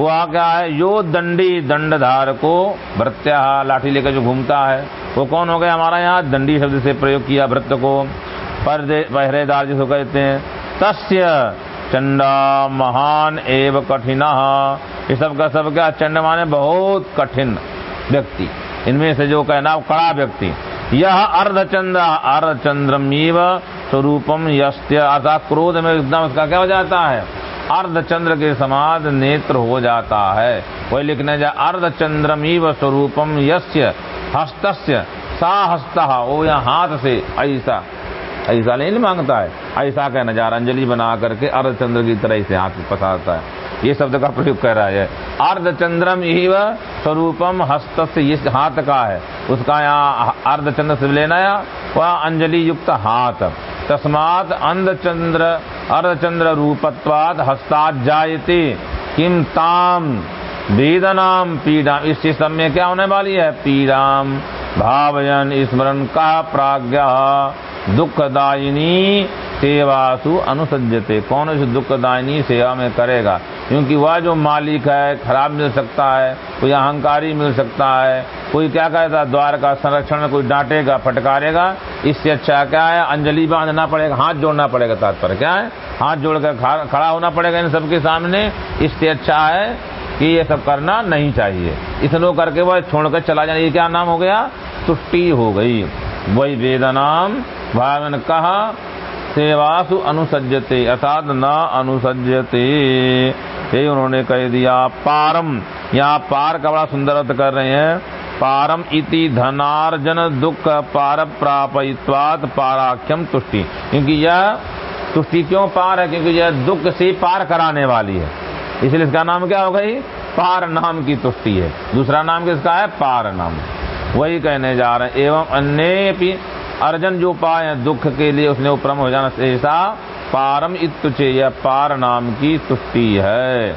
वो आ क्या है? यो दंडी दंडधार को भृत्या लाठी लेकर जो घूमता है वो कौन हो गया हमारा यहाँ? दंडी शब्द से प्रयोग किया भृत्य को। पहरेदार जिसको कहते हैं। तस्य चंडा महान एव कठिन। ये सब का सब क्या? चंड माने बहुत कठिन व्यक्ति। इनमें से जो कहना कड़ा व्यक्ति। यह अर्धचंद्र अर्धचंद्रमीव स्वरूपम यस्त्य। अर्थात क्रोध में एकदम उसका क्या हो जाता है? अर्धचंद्र के समाज नेत्र हो जाता है। वही लिखने जा अर्धचंद्रमीव स्वरूपम यस्य हस्तस्य, सा हस्त वो या हाथ से ऐसा। ऐसा नहीं माँगता है। ऐसा का नज़ारा, अंजलि बना करके अर्धचंद्र की तरह से हाथ पसारता है। ये शब्द का प्रयोग कर रहा है। अर्धचंद्रम यही वह स्वरूपम हस्त से ये हाथ का है। उसका यहाँ अर्धचंद्र से लेना है, वह अंजलि युक्त हाथ। तस्मात अंधचंद्र, अर्धचंद्र रूपत्वाद हस्ताद जायते किम ताम वेदनाम पीड़ा इस सब में क्या होने वाली है? पीड़ाम। भावयन स्मरण का प्राज्ञ। दुखदायिनी सेवासु अनुसजते कौन इस दुखदायिनी सेवा में करेगा? क्योंकि वह जो मालिक है, खराब मिल सकता है, कोई अहंकारी मिल सकता है, कोई क्या कहता द्वार का संरक्षण में कोई डांटेगा, फटकारेगा, इससे अच्छा क्या है? अंजलि बांधना पड़ेगा, हाथ जोड़ना पड़ेगा तात्पर्य। क्या है? हाथ जोड़कर खड़ा होना पड़ेगा इन सबके सामने, इससे अच्छा है कि ये सब करना नहीं चाहिए। इसनो करके वह छोड़कर चला जाना। ये क्या नाम हो गया? तुष्टि हो गई। वही वेदनाम भावन कहा, सेवासु अनुसजते अर्थात न अनुसजते यही उन्होंने कह दिया, पारम। यहाँ पार का बड़ा सुंदर अर्थ कर रहे हैं। पारम इति धनार्जन दुख पार प्रापित्वात पाराख्यम तुष्टि। क्योंकि यह तुष्टि क्यों पार है? क्योंकि यह दुख से पार कराने वाली है। इसलिए इसका नाम क्या हो गई पार नाम की तुष्टि है। दूसरा नाम किसका है? पार नाम। वही कहने जा रहे हैं। एवं अन्य अर्जन जो पाए दुख के लिए उसने उपरम हो जाना ऐसा, पारम इतुचे यह पार नाम की तुष्टि है।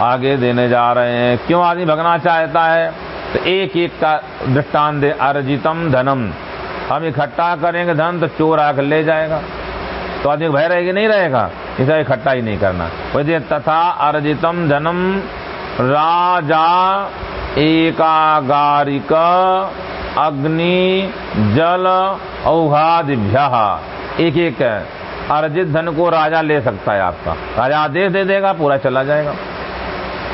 आगे देने जा रहे हैं, क्यों आदमी भगना चाहता है? तो एक एक का दृष्टान दे, अर्जितम धनम। हम इकट्ठा करेंगे धन तो चोर आकर ले जाएगा। तो आदमी भय रहेगी, नहीं रहेगा। इसे इकट्ठा ही नहीं करना। वैसे तथा अर्जितम धनम राजा एकागारिक अग्नि जल औघादिभ्य। एक एक अर्जित धन को राजा ले सकता है आपका। राजा आदेश दे देगा, पूरा चला जाएगा।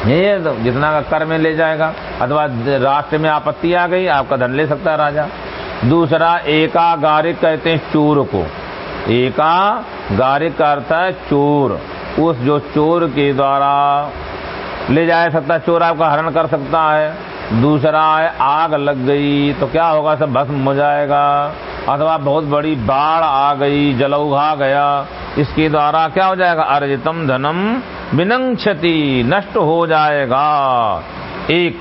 ये तो जितना का कर में ले जाएगा। अथवा राष्ट्र में आपत्ति आ गई, आपका धन ले सकता है राजा। दूसरा, एकागारिक कहते हैं चूर को। एका गारिक का अर्थ है चोर। उस जो चोर के द्वारा ले जा सकता है, चोर आपका हरण कर सकता है। दूसरा है, आग लग गई तो क्या होगा? सब भस्म हो जाएगा। अथवा बहुत बड़ी बाढ़ आ गई जलौघा गया। इसके द्वारा क्या हो जाएगा? अर्जितम धनम विनक्षति, नष्ट हो जाएगा। एक,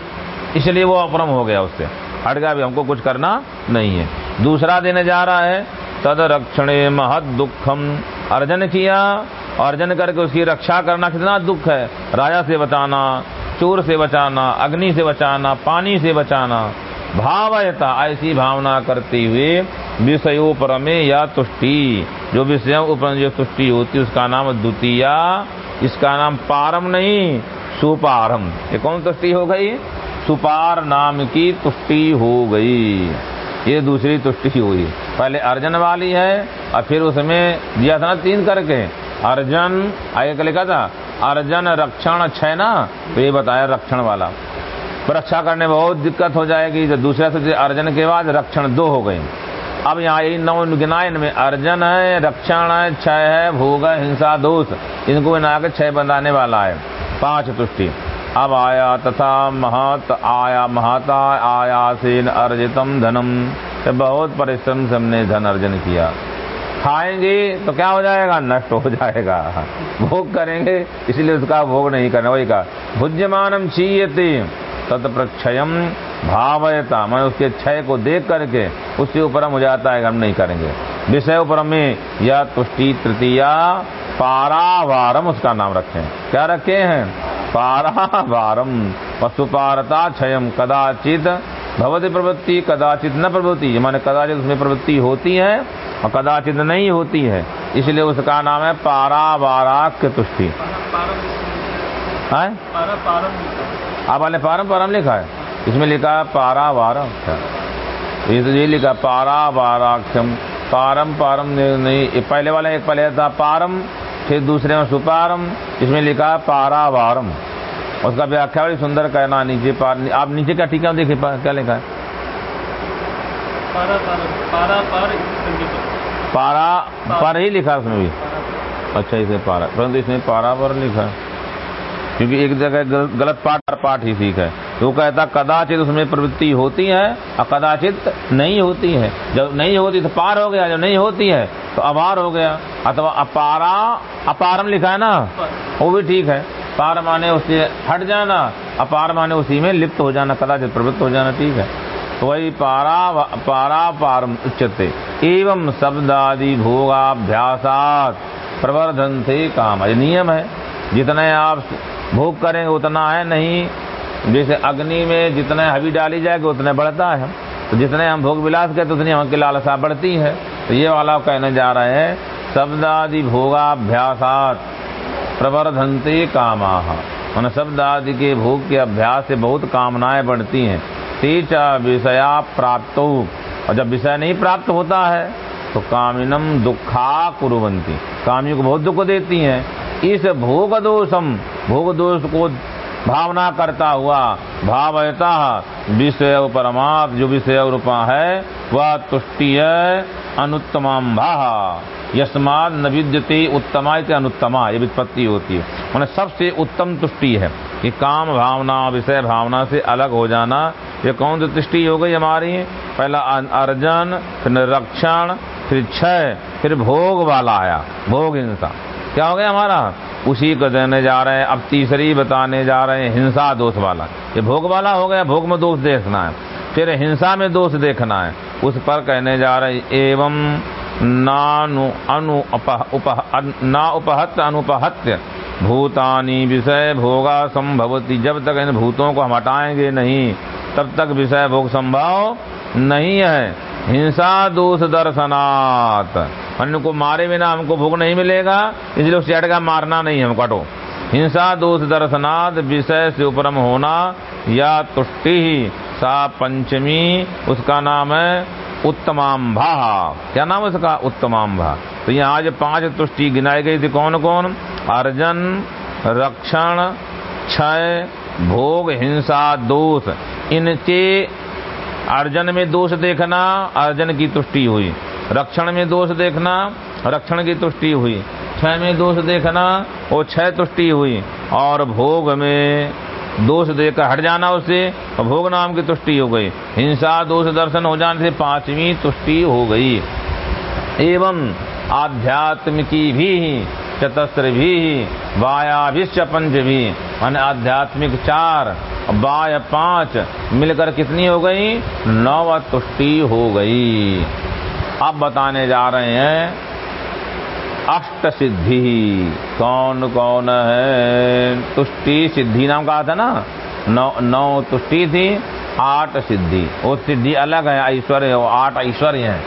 इसलिए वो अपरम हो गया उससे। हट गया भी हमको कुछ करना नहीं है। दूसरा देने जा रहा है तद रक्षणे महद दुखम। अर्जन किया, अर्जन करके उसकी रक्षा करना कितना दुख है। राजा से बचाना, चोर से बचाना, अग्नि से बचाना, पानी से बचाना। भावयता, ऐसी भावना करते हुए विषयों में या तुष्टि। जो विषय ऊपर जो तुष्टि होती उसका नाम द्वितीया, इसका नाम पारम नहीं, सुपारम। ये कौन तुष्टि हो गई? सुपार नाम की तुष्टि हो गई। ये दूसरी तुष्टि हुई। पहले अर्जन वाली है, और फिर उसमें दिया था ना तीन करके। अर्जन, आगे लिखा था? अर्जन रक्षण छह ना? तो ये बताया रक्षण वाला। रक्षा करने में बहुत दिक्कत हो जाएगी, जो दूसरा से अर्जन के बाद रक्षण दो हो गए। अब यहाँ यही नौ गिनायन में अर्जन है, रक्षण है क्षय है, भोग हिंसा, दोष। इनको बना के छह बनाने वाला है। पाँच तुष्टि। अब आया तथा महत, आया महता आया सेन अर्जितम धनम। तो बहुत परिश्रम से हमने धन अर्जन किया। खाएँगे तो क्या हो जाएगा? नष्ट हो जाएगा। भोग करेंगे, इसलिए उसका भोग नहीं करना। वही का भुज्यमानम चीयते, तत्प्रक्षयम भावयता। मैं उसके क्षय को देख करके उससे ऊपर हम हो जाता है हम नहीं करेंगे। विषय ऊपर में या तुष्टि तृतीया पारावारम, उसका नाम रखे। क्या रखे हैं? पारावारम। पशुपारता क्षयम, कदाचित भवती प्रवृत्ति, कदाचित न प्रवृत्ति। माने कदाचित उसमें प्रवृत्ति होती है और कदाचित नहीं होती है। इसलिए उसका नाम है पारावाराक्य तुष्टि आप वाले पारम पारम लिखा है? इसमें लिखा है पारा वारम ये तो ये लिखा पारा वाराक्षम पारम पारम नहीं पहले वाला एक पहले था, पारम फिर दूसरे में सुपारम इसमें लिखा है पारा वारम उसका व्याख्या बड़ी सुंदर कहना नीचे पार आप नीचे क्या ठीक है देखिए क्या लिखा है? पारा पारा पारा। पारा पर ही लिखा उसमें भी। अच्छा इसे पारा परंतु इसमें पारा पर लिखा क्योंकि एक जगह गलत पाठ पाठ ही सीख है। तो कहता, कदाचित उसमें प्रवृत्ति होती है और कदाचित नहीं होती है। जब नहीं होती तो पार हो गया, जब नहीं होती है तो अपार हो गया। अथवा अपारा, अपारम लिखा है ना? वो भी ठीक है। पार माने उससे हट जाना, अपार माने उसी में लिप्त हो जाना, कदाचित प्रवृत्त हो जाना, ठीक है। तो वही पारा पारा पारम उच्चते एवं शब्दादि भोगाभ्यासात प्रवर्धन थे काम नियम है। जितने आप भोग करेंगे, उतना है नहीं। जैसे अग्नि में जितने हवी डाली जाएगी, उतने बढ़ता है। तो जितने हम भोग विलास करते उतनी हमकी लालसा बढ़ती है। तो ये वाला कहने जा रहे हैं, शब्दादि भोगाभ्यासात प्रवर्धनते कामा। मन शब्द आदि के भोग के अभ्यास से बहुत कामनाएँ बढ़ती हैं। तेचा विषया प्राप्त। और जब विषय नहीं प्राप्त होता है तो कामिनम दुखा कुरुवंती कामियों को बहुत दुख देती हैं। इस भोग दोषम भोग दोष को भावना करता हुआ, भावयता विषय परमात्म जो विषय रूपा है, वह तुष्टि अनुत्तमा यस्माद विद्यते उत्तमा अनुत्तमा, ये वित्पत्ति होती है। मैंने सबसे उत्तम तुष्टि है। कि काम, भावना, विषय, भावना से अलग हो जाना, ये कौन सी तुष्टि हो गई हमारी? पहला अर्जन, फिर निरक्षण, फिर क्षय, फिर भोग वाला आया, भोग हिंसा। क्या हो गया हमारा? उसी को देने जा रहे हैं। अब तीसरी बताने जा रहे हैं, हिंसा दोष वाला। ये भोग वाला हो गया, भोग में दोष देखना है। फिर हिंसा में दोष देखना है। उस पर कहने जा रहे एवं नानु अनु ना उपहत अनुपहत्य भूतानी विषय भोगा संभवती। जब तक इन भूतों को हम हटाएँगे नहीं, तब तक विषय भोग संभव नहीं है। हिंसा, दोष दर्शनात्। अन्य को मारे बिना हमको भोग नहीं मिलेगा, इसलिए उस चैट का मारना नहीं हम कटो। हिंसा, दोष दर्शनाद विषय से उपरम होना, या तुष्टि सा पंचमी, उसका नाम है उत्तमाम्भा क्या नाम उसका? उत्तमाम्भा तो ये आज पाँच तुष्टि गिनाई गई थी कौन कौन? अर्जन, रक्षण, क्षय, भोग, हिंसा, दोष। इनके अर्जन में दोष देखना, अर्जन की तुष्टि हुई। रक्षण में दोष देखना, रक्षण की तुष्टि हुई। क्षय में दोष देखना, वो क्षय तुष्टि हुई। और भोग में दोष देकर हट जाना उससे भोग नाम की तुष्टि हो गई। हिंसा, दोष दर्शन हो जाने से पांचवी तुष्टि हो गई। एवं आध्यात्म की भी चतस्त्र भी, वायाभिश्च पंच भी मान आध्यात्मिक चार बाय पाँच, मिलकर कितनी हो गई? नव तुष्टि हो गई। अब बताने जा रहे हैं अष्ट सिद्धि कौन कौन है? तुष्टि सिद्धि नाम कहा था ना? नौ नौ तुष्टि थी, आठ सिद्धि। वो सिद्धि अलग है, ऐश्वर्य, वो आठ ऐश्वर्य है।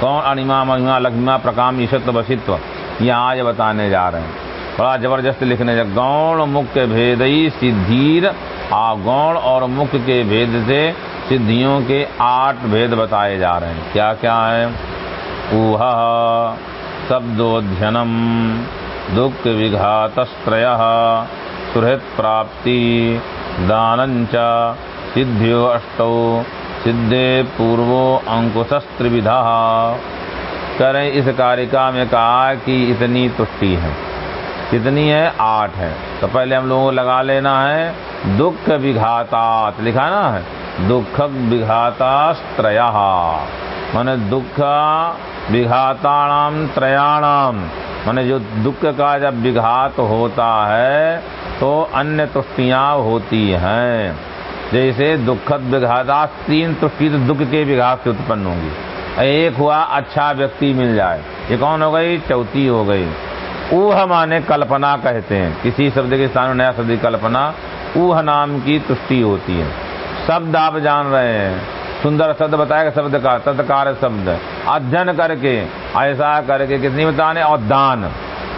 कौन अनिमा, महिमा लक्ष्मा प्रकाम, ईशत्व, वशित्व? ये बताने जा रहे हैं। बड़ा ज़बरदस्त लिखने जा गौण मुख्य भेद ही सिद्धीर, आ गौण और मुख्य के भेद से सिद्धियों के आठ भेद बताए जा रहे हैं। क्या क्या है? ऊह, शब्दोध्यनम, दुख विघातस्त्रय, सुहृत प्राप्ति दानंच सिद्धियो अष्टौ सिद्धे पूर्वो अंकुशस्त्रिविधा। करें इस कारिका में कहा कि इतनी तुष्टि है। कितनी है, आठ है। तो पहले हम लोगों को लगा लेना है, दुख विघातात। लिखा ना है, दुख विघातास्त्रय। माने दुख विघाताणाम, त्रयाणाम। माने जो दुख का जब विघात होता है तो अन्य तुष्टियाँ होती हैं। जैसे दुखद विघाता तीन तुष्टि तो दुख के विघात से उत्पन्न होंगी। एक हुआ अच्छा व्यक्ति मिल जाए। ये कौन हो गई? चौथी हो गई। ऊह माने कल्पना कहते हैं। किसी शब्द के स्थान नया शब्द कल्पना, ऊह नाम की तुष्टि होती है। शब्द आप जान रहे हैं। सुंदर शब्द बताएगा शब्द का, तत्कार शब्द। अध्ययन करके, ऐसा करके कितनी बताने? और दान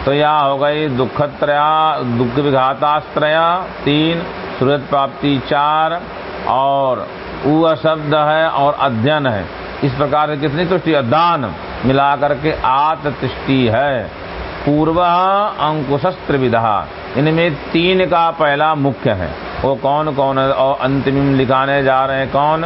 तो यहाँ हो गई दुखत्रया, दुख विघातास्त्रया, तीन सूरत प्राप्ति चार, और ऊ शब्द है और अध्ययन है। इस प्रकार कितनी तुष्टि दान मिला करके आत्मृष्टि है। पूर्व अंकुशस्त्र विधा इनमें तीन का पहला मुख्य है। वो कौन कौन है? और अंतिम लिखाने जा रहे हैं कौन?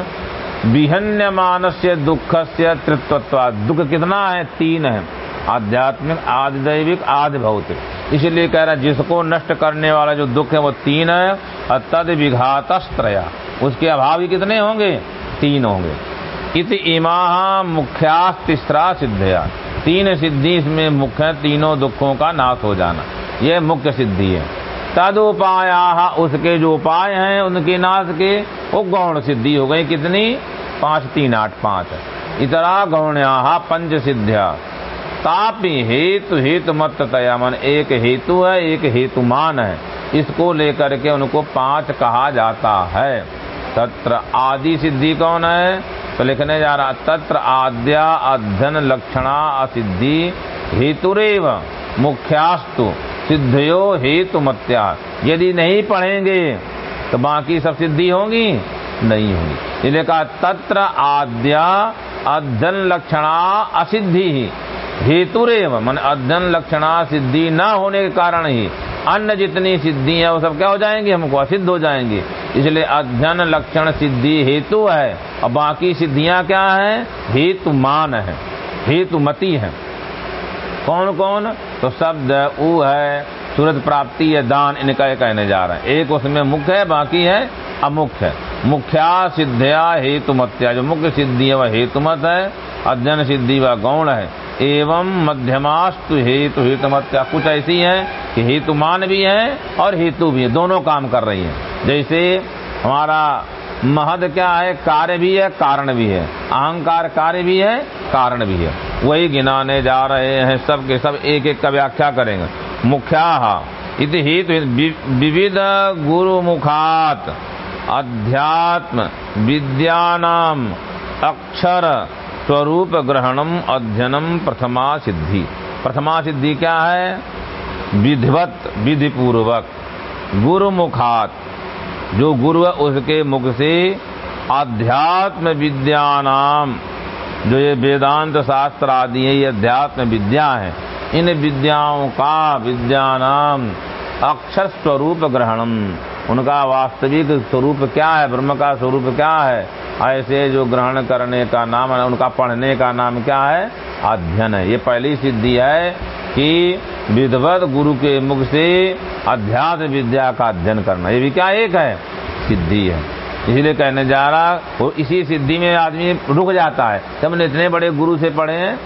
विहन्य मानस्य दुख से तृत्वत्व दुख कितना है? तीन है। आध्यात्मिक आदि दैविक आदि भौतिक इसलिए कह रहा है, जिसको नष्ट करने वाला जो दुख है, वो तीन है। तद विघातस्त्रया उसके अभाव कितने होंगे? तीन होंगे। इत इमा मुख्या तीसरा सिद्धया। तीन सिद्धि इसमें मुख्य तीनों दुखों का नाश हो जाना। यह मुख्य सिद्धि है। तद उपाया उसके जो उपाय हैं, उनके नाश के, वो गौण सिद्धि हो गई। कितनी? पाँच, तीन, आठ, पाँच। इतरा गौण्या पंच सिद्धिया। तापि हेतु हेतु मत तया मन। एक हेतु है, एक हेतुमान है। इसको लेकर के उनको पाँच कहा जाता है। तत्र आदि सिद्धि कौन है? तो लिखने जा रहा, तत्र आद्या अध्ययन लक्षणा असिद्धि हेतुरेव मुख्यास्तु, सिद्धयो हेतु मत्या यदि नहीं पढ़ेंगे तो बाकी सब सिद्धि होंगी? नहीं होगी। इसलिए कहा, तत्र आद्या अध्ययन लक्षणा असिद्धि हेतुरेव, मन अध्ययन लक्षणा सिद्धि न होने के कारण ही। अन्य जितनी सिद्धि है, वो सब क्या हो जाएँगे? हमको असिद्ध हो जाएँगे। इसलिए अध्ययन लक्षण सिद्धि हेतु है। और बाकी सिद्धियाँ क्या है? हेतु मान है। हेतुमती है। कौन कौन तो शब्द ऊ है, सूरत प्राप्ति है दान, इनका ये कहने जा रहे हैं। एक उसमें मुख्य है, बाकी है अमुख्य है। मुख्या सिद्धिया हेतुमत्या। जो मुख्य सिद्धि है, वह हेतुमत है। अध्ययन सिद्धि वह गौण है। एवं मध्यमास्तु हेतु हेतुमत्या कुछ ऐसी है कि हेतुमान भी है और हेतु भी है। दोनों काम कर रही है। जैसे हमारा महद क्या है? कार्य भी है, कारण भी है। अहंकार कार्य भी है, कारण भी है। वही गिनाने जा रहे हैं सब के सब एक एक का व्याख्या करेंगे। मुख्या हेतु, विविध गुरु मुखात अध्यात्म, विद्यानाम, अक्षर स्वरूप ग्रहणम अध्ययनम प्रथमा सिद्धि प्रथमा सिद्धि क्या है? विधिवत विधि पूर्वक गुरु मुखात जो गुरु है, उसके मुख से अध्यात्म विद्या नाम जो ये वेदांत शास्त्र आदि है, ये अध्यात्म विद्या है। इन विद्याओं का विद्या नाम अक्षर स्वरूप ग्रहणम उनका वास्तविक स्वरूप क्या है? ब्रह्म का स्वरूप क्या है? ऐसे जो ग्रहण करने का नाम है, उनका पढ़ने का नाम क्या है? अध्ययन है। ये पहली सिद्धि है कि विधवत गुरु के मुख से अध्यात्म विद्या का अध्ययन करना। ये भी क्या एक है? सिद्धि है। इसलिए कहने जा रहा, वो इसी सिद्धि में आदमी रुक जाता है। हमने इतने बड़े गुरु से पढ़े हैं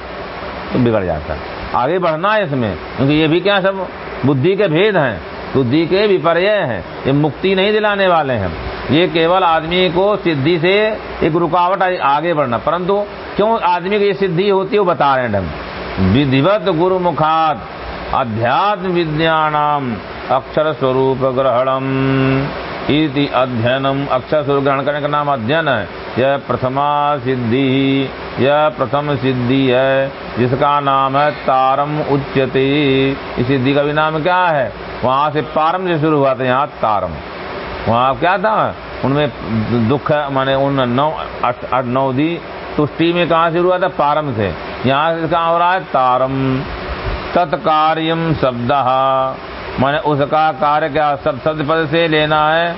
तो बिगड़ जाता है। आगे बढ़ना है इसमें, क्योंकि ये भी क्या सब बुद्धि के भेद हैं। बुद्धि के विपर्य हैं। ये मुक्ति नहीं दिलाने वाले हैं। ये केवल आदमी को सिद्धि से एक रुकावट आगे बढ़ना। परंतु क्यों आदमी की ये सिद्धि होती है, वो बता रहे हैं ढंग। विधिवत गुरु मुखात अध्यात्म विद्यानाम अक्षर स्वरूप ग्रहणम इति अध्ययनम। अक्षर स्वरूप ग्रहण करने का नाम अध्ययन है। यह प्रथमा सिद्धि, यह प्रथम सिद्धि है, जिसका नाम है तारम उच्यते। इस सिद्धि का भी नाम क्या है? वहाँ से पारम से शुरू हुआ था, यहाँ तारम। वहाँ क्या था? उनमें दुख माने उन नौ नौ दी। तुष्टि में कहा शुरू हुआ था? पारम से। यहाँ से कहा हो रहा है? तारम। तत्कार्यम शब्द। माने उसका कार्य क्या? सब शब्द पद से लेना है।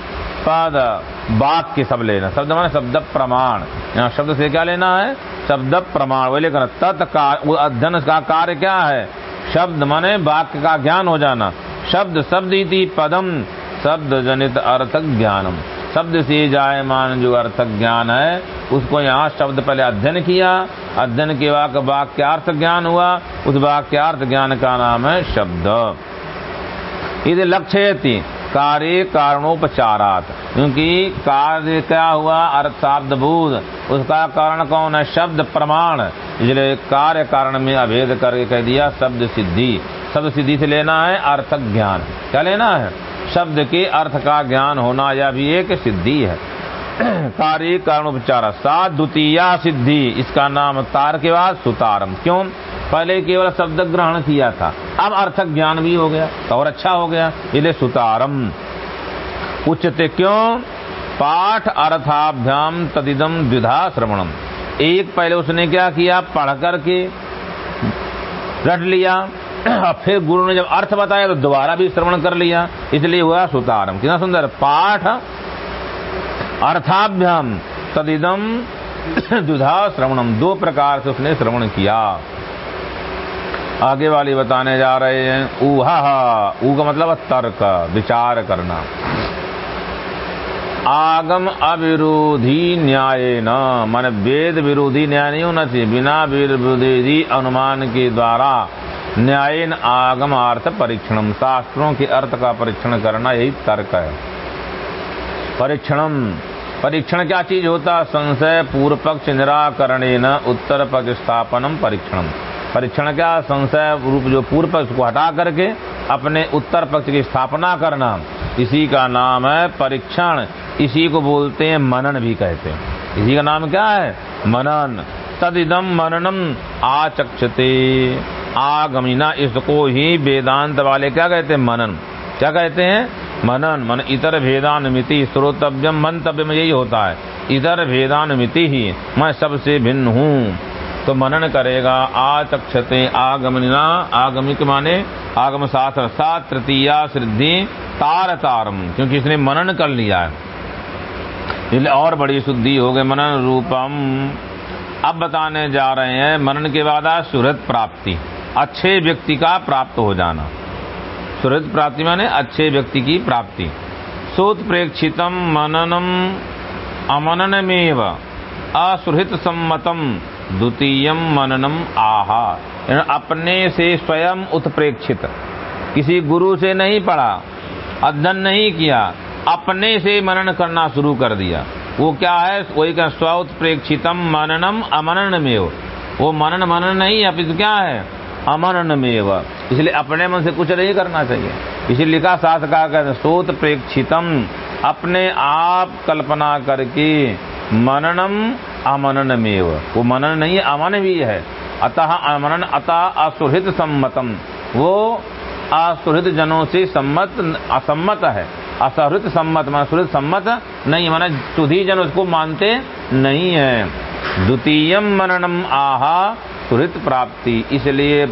पद बाक के सब लेना। शब्द माने शब्द प्रमाण। यहाँ शब्द से क्या लेना है? शब्द प्रमाण। वो लेकर तत्कार अध्ययन का कार्य क्या है? शब्द माने वाक्य का ज्ञान हो जाना। शब्द शब्द इति पदम। शब्द जनित अर्थक ज्ञानम शब्द से जायमान जो अर्थक ज्ञान है, उसको यहाँ शब्द पहले अध्ययन किया। अध्ययन के बाद वाक्यार्थ ज्ञान हुआ। उस वाक्यार्थ ज्ञान का नाम है शब्द। यदि लक्ष्य कार्य कारणोपचारात। क्योंकि कार्य क्या हुआ? अर्थाब्द भूत उसका कारण कौन है? शब्द प्रमाण। इसलिए कार्य कारण में अभेद करके कह दिया शब्द सिद्धि। शब्द सिद्धि से लेना है अर्थक ज्ञान क्या लेना है? शब्द के अर्थ का ज्ञान होना यह भी एक सिद्धि है। कार्य कारणोपचार सात द्वितीय सिद्धि, इसका नाम तार के बाद सुतारम। क्यों? पहले केवल शब्द ग्रहण किया था। अब अर्थक ज्ञान भी हो गया तो और अच्छा हो गया, इसलिए सुतारम। उच्चते क्यों? पाठ अर्थाभ्याम तदिदम द्विधा श्रवणम। एक पहले उसने क्या किया? पढ़ करके रट लिया। फिर गुरु ने जब अर्थ बताया तो दोबारा भी श्रवण कर लिया, इसलिए हुआ सुतारम। कितना सुंदर पाठ। अर्थाभ्याम तदिदम द्विधा श्रवणम। दो प्रकार से उसने श्रवण किया। आगे वाली बताने जा रहे हैं, ऊहा ऊ का मतलब तर्क, विचार करना। आगम अविरोधी न्याय न मान वेद विरोधी न्याय नहीं होना चाहिए। बिना विरोधी अनुमान के द्वारा न्याय आगम अर्थ परीक्षणम। शास्त्रों के अर्थ का परीक्षण करना यही तर्क है। परीक्षणम। परीक्षण क्या चीज़ होता? संशय पूर्व पक्ष निराकरण उत्तर पक्ष स्थापनम, परीक्षणम। परीक्षण क्या? संशय, रूप जो पूर्व पक्ष को हटा करके अपने उत्तर पक्ष की स्थापना करना। इसी का नाम है परीक्षण। इसी को बोलते हैं मनन भी कहते हैं। इसी का नाम क्या है? मनन। तदिदम मननम आचक्षते। आगमिना इसको ही वेदांत वाले क्या कहते हैं? मनन। क्या कहते हैं? मनन। मन इतर भेदान मिति श्रोतव्यम मंतव्य में यही होता है। इतर भेदान मिति ही मैं सबसे भिन्न हूँ। तो मनन करेगा आचक्षते आगमनिना। आगमिक माने आगम शास्त्र सात तृतीया सिद्धि तार तारम क्योंकि इसने मनन कर लिया है। इसलिए और बड़ी शुद्धि हो गई मनन रूपम। अब बताने जा रहे हैं, मनन के बाद सुहृत प्राप्ति। अच्छे व्यक्ति का प्राप्त हो जाना। सुहृत प्राप्ति माने अच्छे व्यक्ति की प्राप्ति। सोत प्रेक्षितम मननम अमननमेव असुहृत सम्मतम द्वितीय मननम आहा। अपने से स्वयं उत्प्रेक्षित। किसी गुरु से नहीं पढ़ा, अध्ययन नहीं किया, अपने से मनन करना शुरू कर दिया। वो क्या है? वही का स्व उत्प्रेक्षितम मननम अमनन में वो मनन मनन नहीं अपित क्या है? अमनन में इसलिए अपने मन से कुछ नहीं करना चाहिए। इसलिए लिखा साथ का सोत प्रेक्षितम, अपने आप कल्पना करके मननम अमनन में वो मनन नहीं अमन भी है। अतः अमनन अतः असुहित सम्मतम। वो असुहित जनों से सम्मत, असम्मत है। असुहित सम्मत, मान सुहित सम्मत नहीं, माना सुधी जन उसको मानते नहीं है। द्वितीय मननम आहा सुहित प्राप्ति, इसलिए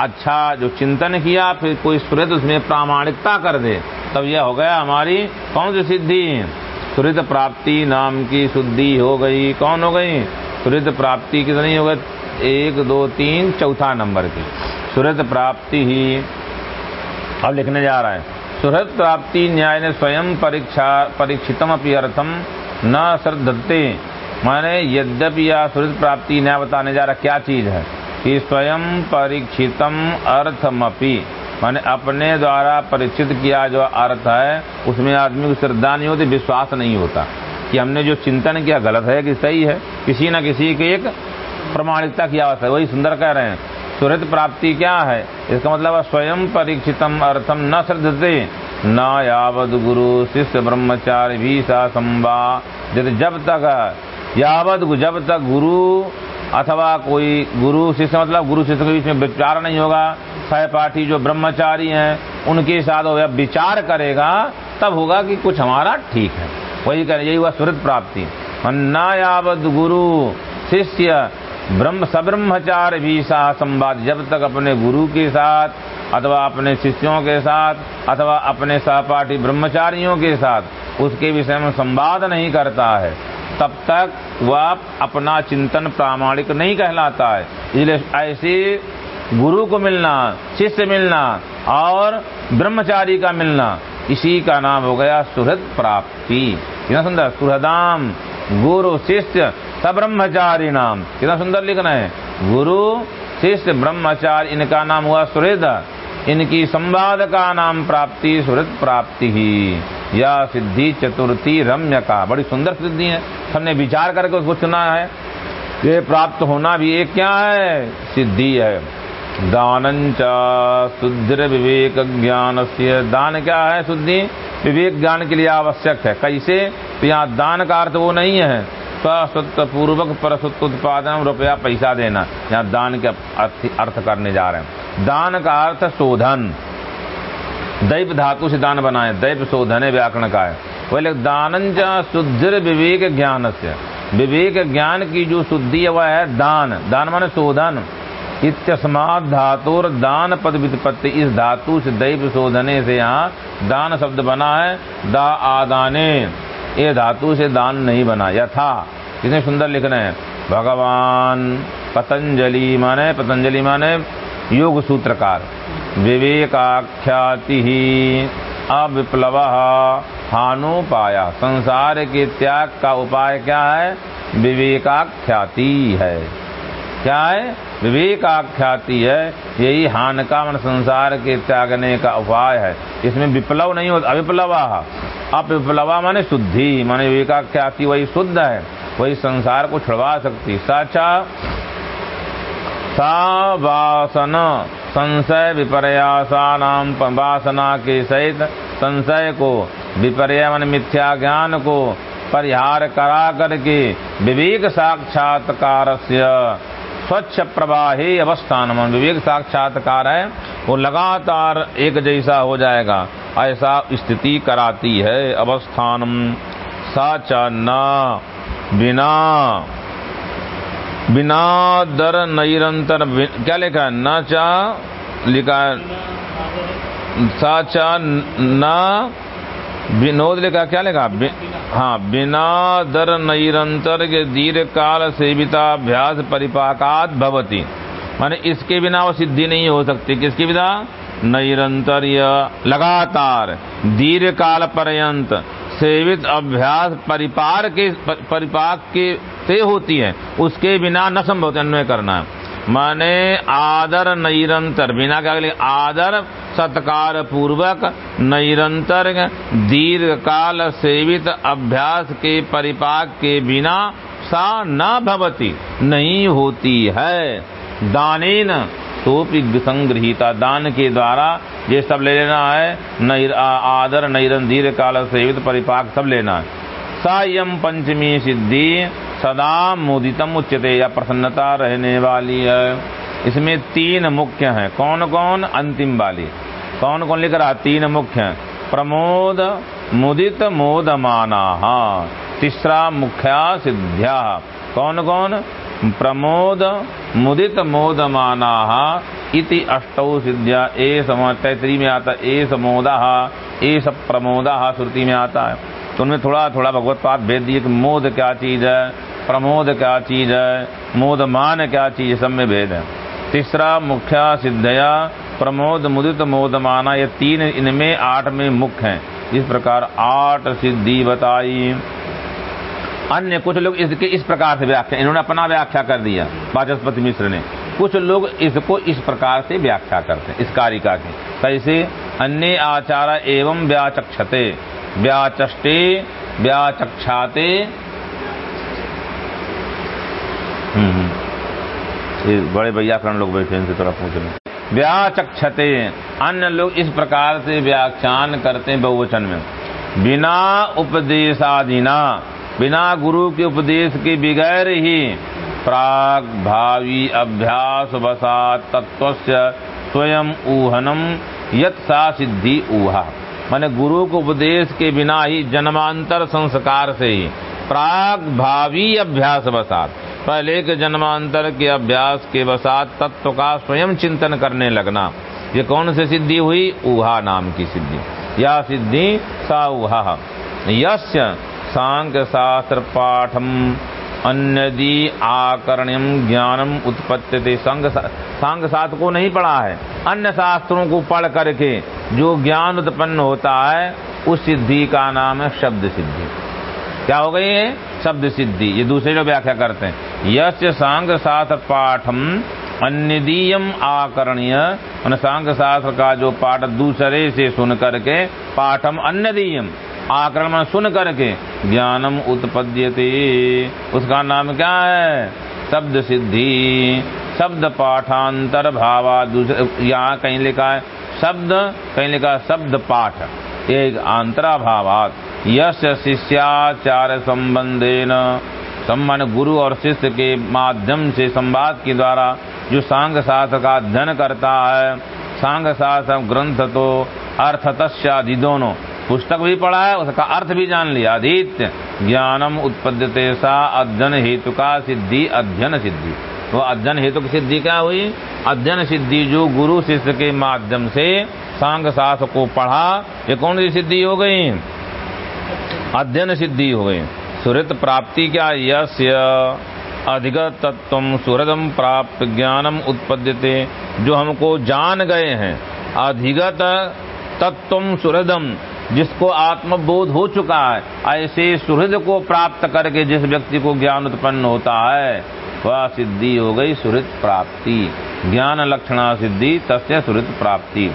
अच्छा जो चिंतन किया, फिर कोई सुहृत उसमें प्रामाणिकता कर दे, तब यह हो गया हमारी कौन सी सिद्धि? सुहृद प्राप्ति नाम की शुद्धि हो गई। कौन हो गई? सुहृद प्राप्ति कितनी हो गई? एक, दो, तीन, चौथा नंबर की। सुहृद प्राप्ति ही अब लिखने जा रहा है। सुहृद प्राप्ति न्याय ने स्वयं परीक्षा, परीक्षितम अपनी अर्थम न श्रद्धते। माने यद्यपि या सुहृद प्राप्ति न बताने जा रहा क्या चीज़ है? कि स्वयं परीक्षितम अर्थमपि। माने अपने द्वारा परीक्षित किया जो अर्थ है, उसमें आदमी को श्रद्धा नहीं होती, विश्वास नहीं होता। कि हमने जो चिंतन किया गलत है कि सही है, किसी न किसी की एक प्रमाणिकता की आवश्यकता वही सुंदर कह रहे हैं। सुहृद प्राप्ति क्या है? इसका मतलब है स्वयं परीक्षितम अर्थम न श्रद्धते। न यावद गुरु शिष्य ब्रह्मचारी भी सा जब तक यावद जब तक गुरु अथवा कोई गुरु, शिष्य मतलब गुरु, शिष्य के बीच में विचार नहीं होगा सहपाठी जो ब्रह्मचारी हैं, उनके साथ वो विचार करेगा, तब होगा कि कुछ हमारा ठीक है। वही कह यही हुआ सुहृद प्राप्ति। न यावद गुरु, शिष्य, ब्रह्म, सब्रह्मचार भी साह संवाद। जब तक अपने गुरु के साथ, अथवा अपने शिष्यों के साथ, अथवा अपने सहपाठी ब्रह्मचारियों के साथ, उसके विषय में संवाद नहीं करता है। तब तक वह अपना चिंतन प्रामाणिक नहीं कहलाता है। इसलिए ऐसे गुरु को मिलना, शिष्य मिलना और ब्रह्मचारी का मिलना, इसी का नाम हो गया सुहृद प्राप्ति। कितना सुंदर, सुहृदाम, गुरु, शिष्य सब ब्रह्मचारी नाम। कितना सुंदर लिखना है। गुरु, शिष्य, ब्रह्मचारी, इनका नाम हुआ सुहृद। इनकी संवाद का नाम प्राप्ति, सुहृद प्राप्ति ही। या सिद्धि चतुर्थी रम्य का बड़ी सुंदर सिद्धि है। हमने विचार करके उसको चुना है। ये प्राप्त होना भी एक क्या है? सिद्धि है। दानंच शुद्ध विवेक ज्ञान से दान क्या है शुद्धि? विवेक ज्ञान के लिए आवश्यक है। कैसे? तो यहाँ दान का अर्थ वो नहीं है। स्वसत्व पूर्वक परसत्व उत्पादन रुपया पैसा देना। यहाँ दान के अर्थ करने जा रहे हैं। दान का अर्थ शोधन। दैव धातु से दान बनाए, दैव शोधन व्याकरण का है। बोले दान शुद्ध विवेक ज्ञान से। विवेक ज्ञान की जो शुद्धि है, वह है दान। दान माने शोधन। इत्यस्मात धातुर दान पद वित्पत्ति। इस धातु से दैव शोधने से यहाँ दान शब्द बना है, दा आदाने। ये धातु से दान नहीं बना। यथा। कितने सुंदर लिख रहे हैं। भगवान पतंजलि माने पतंजलि माने योग सूत्रकार। विवेकाख्याति। अविप्लव हानोपाया। संसार के त्याग का उपाय क्या है? विवेकाख्याति है। क्या है? विवेकाख्याति है। यही हान का मन संसार के त्यागने का उपाय है। इसमें विप्लव नहीं होता, अविप्लवा। अविप्लवा माने शुद्धि, माने विवेकाख्याति वही शुद्ध है। वही संसार को छुड़वा सकती। साचा सा वासना संशय विपर्यासा नाम वासना के सहित संशय को विपर्य मन मिथ्या ज्ञान को परिहार करा करके विवेक साक्षात्कार स्वच्छ प्रवाही अवस्थान मन विवेक साक्षात्कार है, वो लगातार एक जैसा हो जाएगा, ऐसा स्थिति कराती है अवस्थान सा न, बिना। बिना दर निरंतर क्या लिखा है? न चा, लिखा है साचा न, विनोद लिखा, क्या लिखा? हाँ बिना दर निरंतर के दीर्घ काल सेविताभ्यास परिपाकात भवती। माने इसके बिना वो सिद्धि नहीं हो सकती। किसके बिना? निरंतर लगातार दीर्घ काल पर्यंत सेवित अभ्यास परिपार के परिपाक के से होती है। उसके बिना न संभव अन्वय करना माने आदर निरंतर बिना क्या आदर सत्कार पूर्वक निरंतर दीर्घ काल सेवित अभ्यास के परिपाक के बिना सा न भवती नहीं होती है। दानेन सोपी संग्रहिता दान के द्वारा ये सब ले लेना है। नैर, आदर नैरन दीर्घ काल सेवित परिपाक सब लेना है। सायम पंचमी सिद्धि सदा मुदितम उच्चते या प्रसन्नता रहने वाली है। इसमें तीन मुख्य हैं। कौन कौन अंतिम वाली। कौन कौन लिख रहा तीन मुख्य हैं। प्रमोद, मुदित मोद माना तीसरा मुख्या सिद्ध्या। कौन कौन प्रमोद, मुदित मोद माना इति अष्टौ सिद्धिया। ए सम तैतरी में आता ए समोदा ए सब प्रमोदा श्रुति में आता है। तो उनमें थोड़ा थोड़ा भगवत पाठ भेद दिए कि मोद क्या चीज़ है, प्रमोद क्या चीज़ है, मोद मान क्या चीज़ है सब में भेद है। तीसरा, मुख्या सिद्धया, प्रमोद मुदित मोद माना, ये तीन इनमें आठ में मुख्य हैं। इस प्रकार आठ सिद्धि बताई। अन्य कुछ लोग इसके इस प्रकार से व्याख्या, इन्होंने अपना व्याख्या कर दिया, वाचस्पति मिश्र ने। कुछ लोग इसको इस प्रकार से व्याख्या करते हैं, इस कारिका की। कैसे अन्य आचार एवं व्याचक्षते। व्याचष्टे व्याचक्षाते। हम्म, हम्म। बड़े व्याकरण लोग बैठे इनसे थोड़ा पूछ लें। व्याचक्षते अन्य लोग इस प्रकार से व्याख्यान करते हैं बहुवचन में। बिना उपदेशादिना बिना गुरु के उपदेश के बगैर ही प्राग भावी अभ्यास वसात तत्व स्वयं ऊहनम यत सा सिद्धि ऊहा। माने गुरु को उपदेश के बिना ही जन्मांतर संस्कार से ही प्राग भावी अभ्यास बसात। पहले के जन्मांतर के अभ्यास के बसात तत्व का स्वयं चिंतन करने लगना। ये कौन सी सिद्धि हुई? ऊहा नाम की सिद्धि। या सिद्धि सा ऊहा। यस्य सांख्य शास्त्र पाठम। अन्यदि आकर्ण्यम ज्ञानम उत्पत्ति संघ सांग शास्त्र को नहीं पढ़ा है। अन्य शास्त्रों को पढ़ करके जो ज्ञान उत्पन्न होता है, उस सिद्धि का नाम है शब्द सिद्धि। क्या हो गई है? शब्द सिद्धि। ये दूसरे जो व्याख्या करते हैं। यश सांग साथ पाठम अन्यदीयम आकरणीय। सांग शास्त्र का जो पाठ दूसरे से सुन करके पाठम अन्यदीयम। आक्रमण सुन करके ज्ञानम उत्पद्यते। उसका नाम क्या है? शब्द सिद्धि, शब्द पाठांतर भावा दूसरे यहाँ कहीं लिखा है, शब्द, कहीं लिखा है शब्द पाठ। एक आंतरा भावात यश शिष्याचार न सम्मान गुरु और शिष्य के माध्यम से संवाद के द्वारा जो सांग शास्त्र का अध्ययन करता है सांग शास्त्र ग्रंथ तो अर्थतश्यादि दोनों पुस्तक भी पढ़ा है, उसका अर्थ भी जान लिया। आदित्य, ज्ञानम उत्पद्यते सा अध्ययन हेतु का सिद्धि अध्ययन सिद्धि। वो अध्ययन हेतु की सिद्धि क्या हुई? अध्ययन सिद्धि जो गुरु शिष्य के माध्यम से सांग शास्त्र को पढ़ा, ये कौन सी सिद्धि हो गई? अध्ययन सिद्धि हो गई। सुरत प्राप्ति क्या यश अधिगत तत्व सुहृदम प्राप्त ज्ञानम उत्पद्यते, जो हमको जान गए हैं। अधिगत तत्व सुहृदम जिसको आत्मबोध हो चुका है, ऐसे सुहृद को प्राप्त करके जिस व्यक्ति को ज्ञान उत्पन्न होता है, वह सिद्धि हो गई सुहृद प्राप्ति। ज्ञान लक्षणा सिद्धि, तस्य सुहृद प्राप्ति।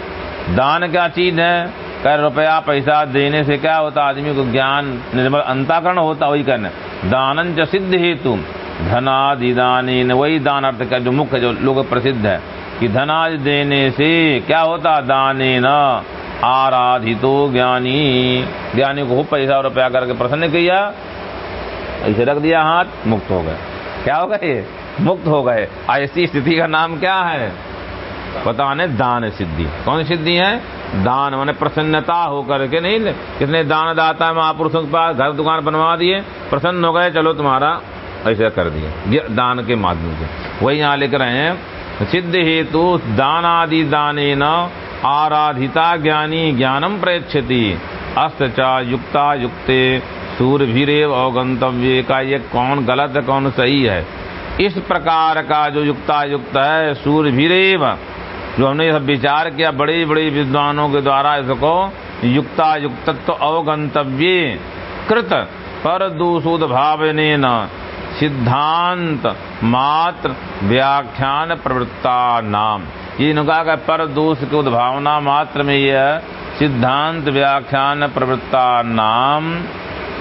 दान क्या चीज़ है? कर रुपया पैसा देने से क्या होता? आदमी को ज्ञान निर्मल अंताकरण होता, वही करना। दान च सिद्ध हेतु। धनादि दानी वही दान अर्थ का जो मुख्य, जो लोग प्रसिद्ध है, कि धनादि देने से क्या होता? दाने न आराधितो ज्ञानी। ज्ञानी को पैसा रुपया करके प्रसन्न किया। ऐसे रख दिया हाथ, मुक्त हो गए। क्या हो गए? मुक्त हो गए। ऐसी स्थिति का नाम क्या है? पता नहीं, दान सिद्धि। कौन सिद्धि है? दान, माने प्रसन्नता होकर के नहीं कितने दान दाता है, महापुरुषों के पास, घर दुकान बनवा दिए, प्रसन्न हो गए, चलो तुम्हारा ऐसा कर दिए। दान के माध्यम से। वही यहाँ लिख रहे हैं, सिद्ध हेतु दान आदि दाने न आराधिता ज्ञानी ज्ञानम प्रेक्षति चा युक्ता युक्ते, सूरभीरेव अवगंतव्य का ये कौन गलत है कौन सही है? इस प्रकार का जो युक्ता युक्त है, सूरभीरेव, जो हमने यह विचार किया बड़े बड़े विद्वानों के द्वारा, इसको युक्ता युक्तत्व अवगंतव्य कृत, पर दूसुद भावने न। सिद्धांत, मात्र व्याख्यान प्रवृत्ता नाम। ये इनका का पर दोष की उद्भावना मात्र में यह सिद्धांत व्याख्यान प्रवृत्ता नाम,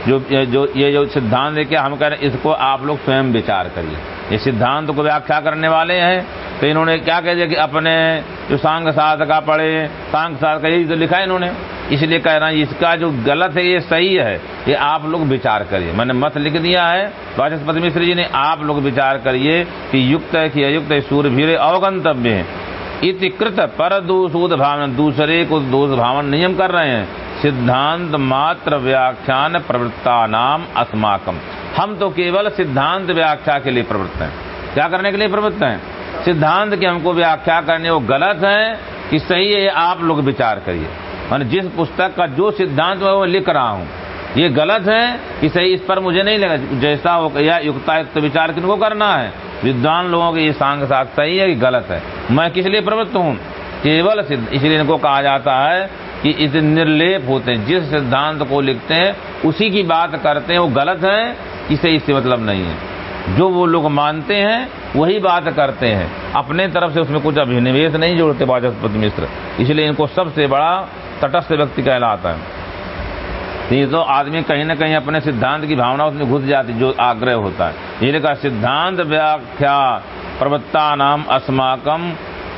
जो जो, ये, जो सिद्धांत क्या हम कह रहे हैं, इसको आप लोग स्वयं विचार करिए। ये सिद्धांत को व्याख्या करने वाले हैं तो इन्होंने क्या कह दिया कि अपने जो सांग साध का पढ़े, सांग साध का यही तो लिखा है इन्होंने। इसलिए कह रहा है, इसका जो गलत है, ये सही है, ये आप लोग विचार करिए। मैंने मत लिख दिया है, वाचस्पति मिश्र जी ने आप लोग विचार करिए कि युक्त है कि अयुक्त है, सूर्य भीरे अवगंतव्य है। इति कृत पर दोषोद भावन दूसरे को दोष भावन नियम कर रहे हैं। सिद्धांत मात्र व्याख्यान प्रवृत्ता नाम अस्माकम। हम तो केवल सिद्धांत व्याख्या के लिए प्रवृत्त हैं। क्या करने के लिए प्रवृत्त हैं? सिद्धांत की हमको व्याख्या करने वो गलत है कि सही है आप लोग विचार करिए। मैंने जिस पुस्तक का जो सिद्धांत मैं वो लिख रहा हूँ। ये गलत है कि सही, इस पर मुझे नहीं लगा। जैसा हो या युक्तायुक्त विचार किनको करना है? विद्वान लोगों के ये सांग साथ सही है कि गलत है? मैं किस लिए प्रवृत्त हूँ? केवल सिद्ध इसलिए इनको कहा जाता है कि इस निर्लेप होते हैं। जिस सिद्धांत को लिखते हैं, उसी की बात करते हैं। वो गलत है, इसे इससे मतलब नहीं है। जो वो लोग मानते हैं, वही बात करते हैं। अपने तरफ़ से उसमें कुछ अभिनिवेश नहीं जोड़ते वाचस्पति मिश्र। इसलिए इनको सबसे बड़ा तटस्थ व्यक्ति कहलाता है। तो ये तो आदमी कहीं ना कहीं अपने सिद्धांत की भावना उसमें घुस जाती, जो आग्रह होता है। ये कहा, सिद्धांत व्याख्या प्रवृत्ता नाम अस्माकम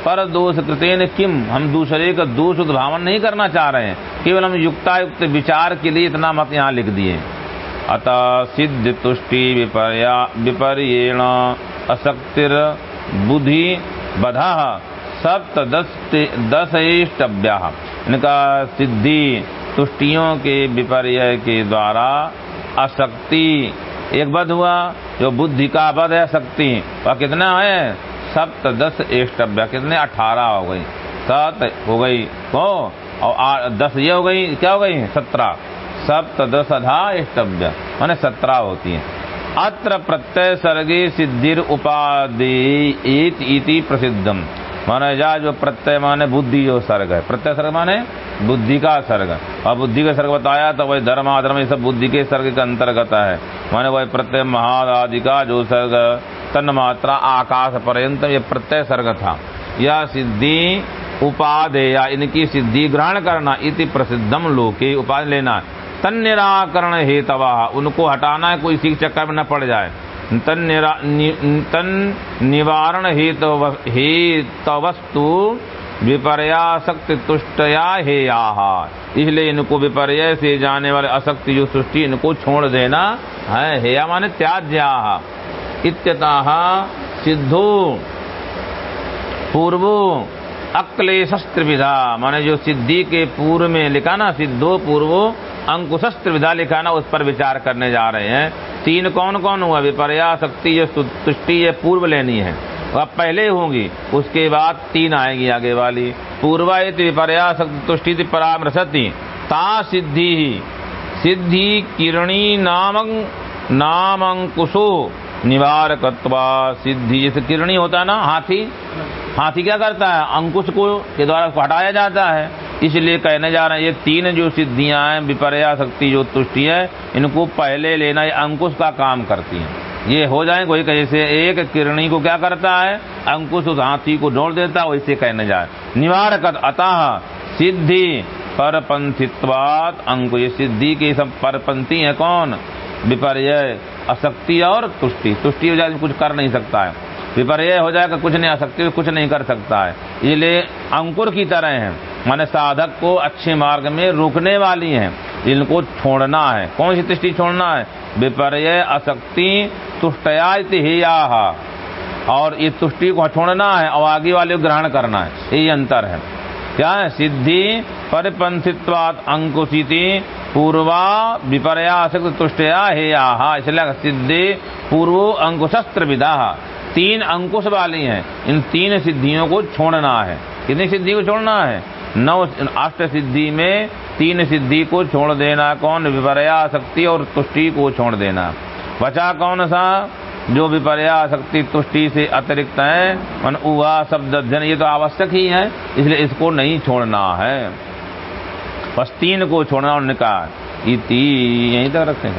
पर दोष कृतेन किम हम दूसरे का दोष उद्भावन नहीं करना चाह रहे हैं। केवल हम युक्तायुक्त विचार के लिए इतना मत यहाँ लिख दिए। अतः सिद्ध तुष्टि विपर्या अशक्तिर बुद्धि बधा सप्त दस दस इनका सिद्धि तुष्टियों के विपर्य के द्वारा अशक्ति एक बध हुआ, जो बुद्धि का बध है शक्ति वह कितना है सप्त दस एष्टव्य कितने? अठारह हो गई। सात हो गई। को और दस ये हो गई। क्या हो गई? सत्रह। सप्त दस अधा एष्टव्य माने सत्रह होती है। अत्र प्रत्यय सर्गे सिद्धिर उपाधि इति प्रसिद्धम। माने जा जो प्रत्यय माने बुद्धि जो सर्ग है। प्रत्यय सर्ग माने बुद्धि का सर्ग। और बुद्धि का सर्ग बताया तो वही धर्म, आधर्म, ये सब बुद्धि के सर्ग के अंतर्गत है। माने वही प्रत्यय महादादि का जो सर्ग, तन मात्रा, आकाश पर्यंत ये प्रत्यय सर्ग था। यह सिद्धि उपाधे या इनकी सिद्धि ग्रहण करना इति प्रसिद्धम लोके उपाधि लेना। तन निराकरण हेतवा, उनको हटाना है, कोई सीख चक्कर में न पड़ जाए। तन निवारण हेतु हेतवस्तु विपर्याशक्ति तुष्टया हे आहा इसलिए इनको विपर्य से जाने वाले अशक्ति जो सृष्टि, इनको छोड़ देना है। हेया माने त्याज्या। इत्यतः सिद्धो, पूर्वो अक्लेशस्त्र विधा माने जो सिद्धि के पूर्व में लिखा ना, सिद्धो पूर्वो अंकुशस्त्र विधा लिखा ना, उस पर विचार करने जा रहे हैं। तीन कौन कौन हुआ? विपर्या शक्ति, ये तुष्टि ये पूर्व लेनी है। वह पहले होंगी। उसके बाद तीन आएगी आगे वाली। पूर्वा विपर्या शक्ति तुष्टि परामृशति। ता सिद्धि सिद्धि किरणी नाम अंकुशो निवारकत्वा सिद्धि। जैसे किरणी होता है ना, हाथी? हाथी क्या करता है? अंकुश को के द्वारा हटाया जाता है। इसलिए कहने जा रहे हैं, ये तीन जो सिद्धियाँ हैं, विपर्या शक्ति जो तुष्टि है, इनको पहले लेना, ये अंकुश का काम करती है। ये हो जाए कोई कैसे एक किरणी को क्या करता है? अंकुश उस हाथी को जोड़ देता है, वैसे कहने जाए निवारक अतः सिद्धि परपंथित्वात अंकुश। ये सिद्धि की सब परपंथी है कौन? विपर्य, अशक्ति और तुष्टि। तुष्टि जाए कुछ कर नहीं सकता है। विपर्य हो जाएगा, कुछ नहीं अशक्ति कुछ नहीं कर सकता है। इसलिए अंकुर की तरह है। माने साधक को अच्छे मार्ग में रोकने वाली है। इनको छोड़ना है। कौन सी तुष्टि छोड़ना है? विपर्य अशक्ति तुष्टया ही और ये तुष्टि को छोड़ना है, और आगे वाले को ग्रहण करना है। यही अंतर है। क्या है? सिद्धि परिपंथित्वात अंकुशिति पूर्वा विपर्याशक्त तुष्टया हे आहा इसलिए सिद्धि पूर्व अंकुशस्त्र विदा तीन अंकुश वाली हैं। इन तीन सिद्धियों को छोड़ना है। कितनी सिद्धि को छोड़ना है? नौ अष्ट सिद्धि में तीन सिद्धि को छोड़ देना कौन? विपर्या शक्ति और तुष्टि को छोड़ देना। बचा कौन सा? जो विपर्या शक्ति तुष्टि से अतिरिक्त है। मन उवा शब्द जन, ये तो आवश्यक ही है, इसलिए इसको नहीं छोड़ना है। बस तीन को छोड़ना और निकाल। इति यहीं तक रखते हैं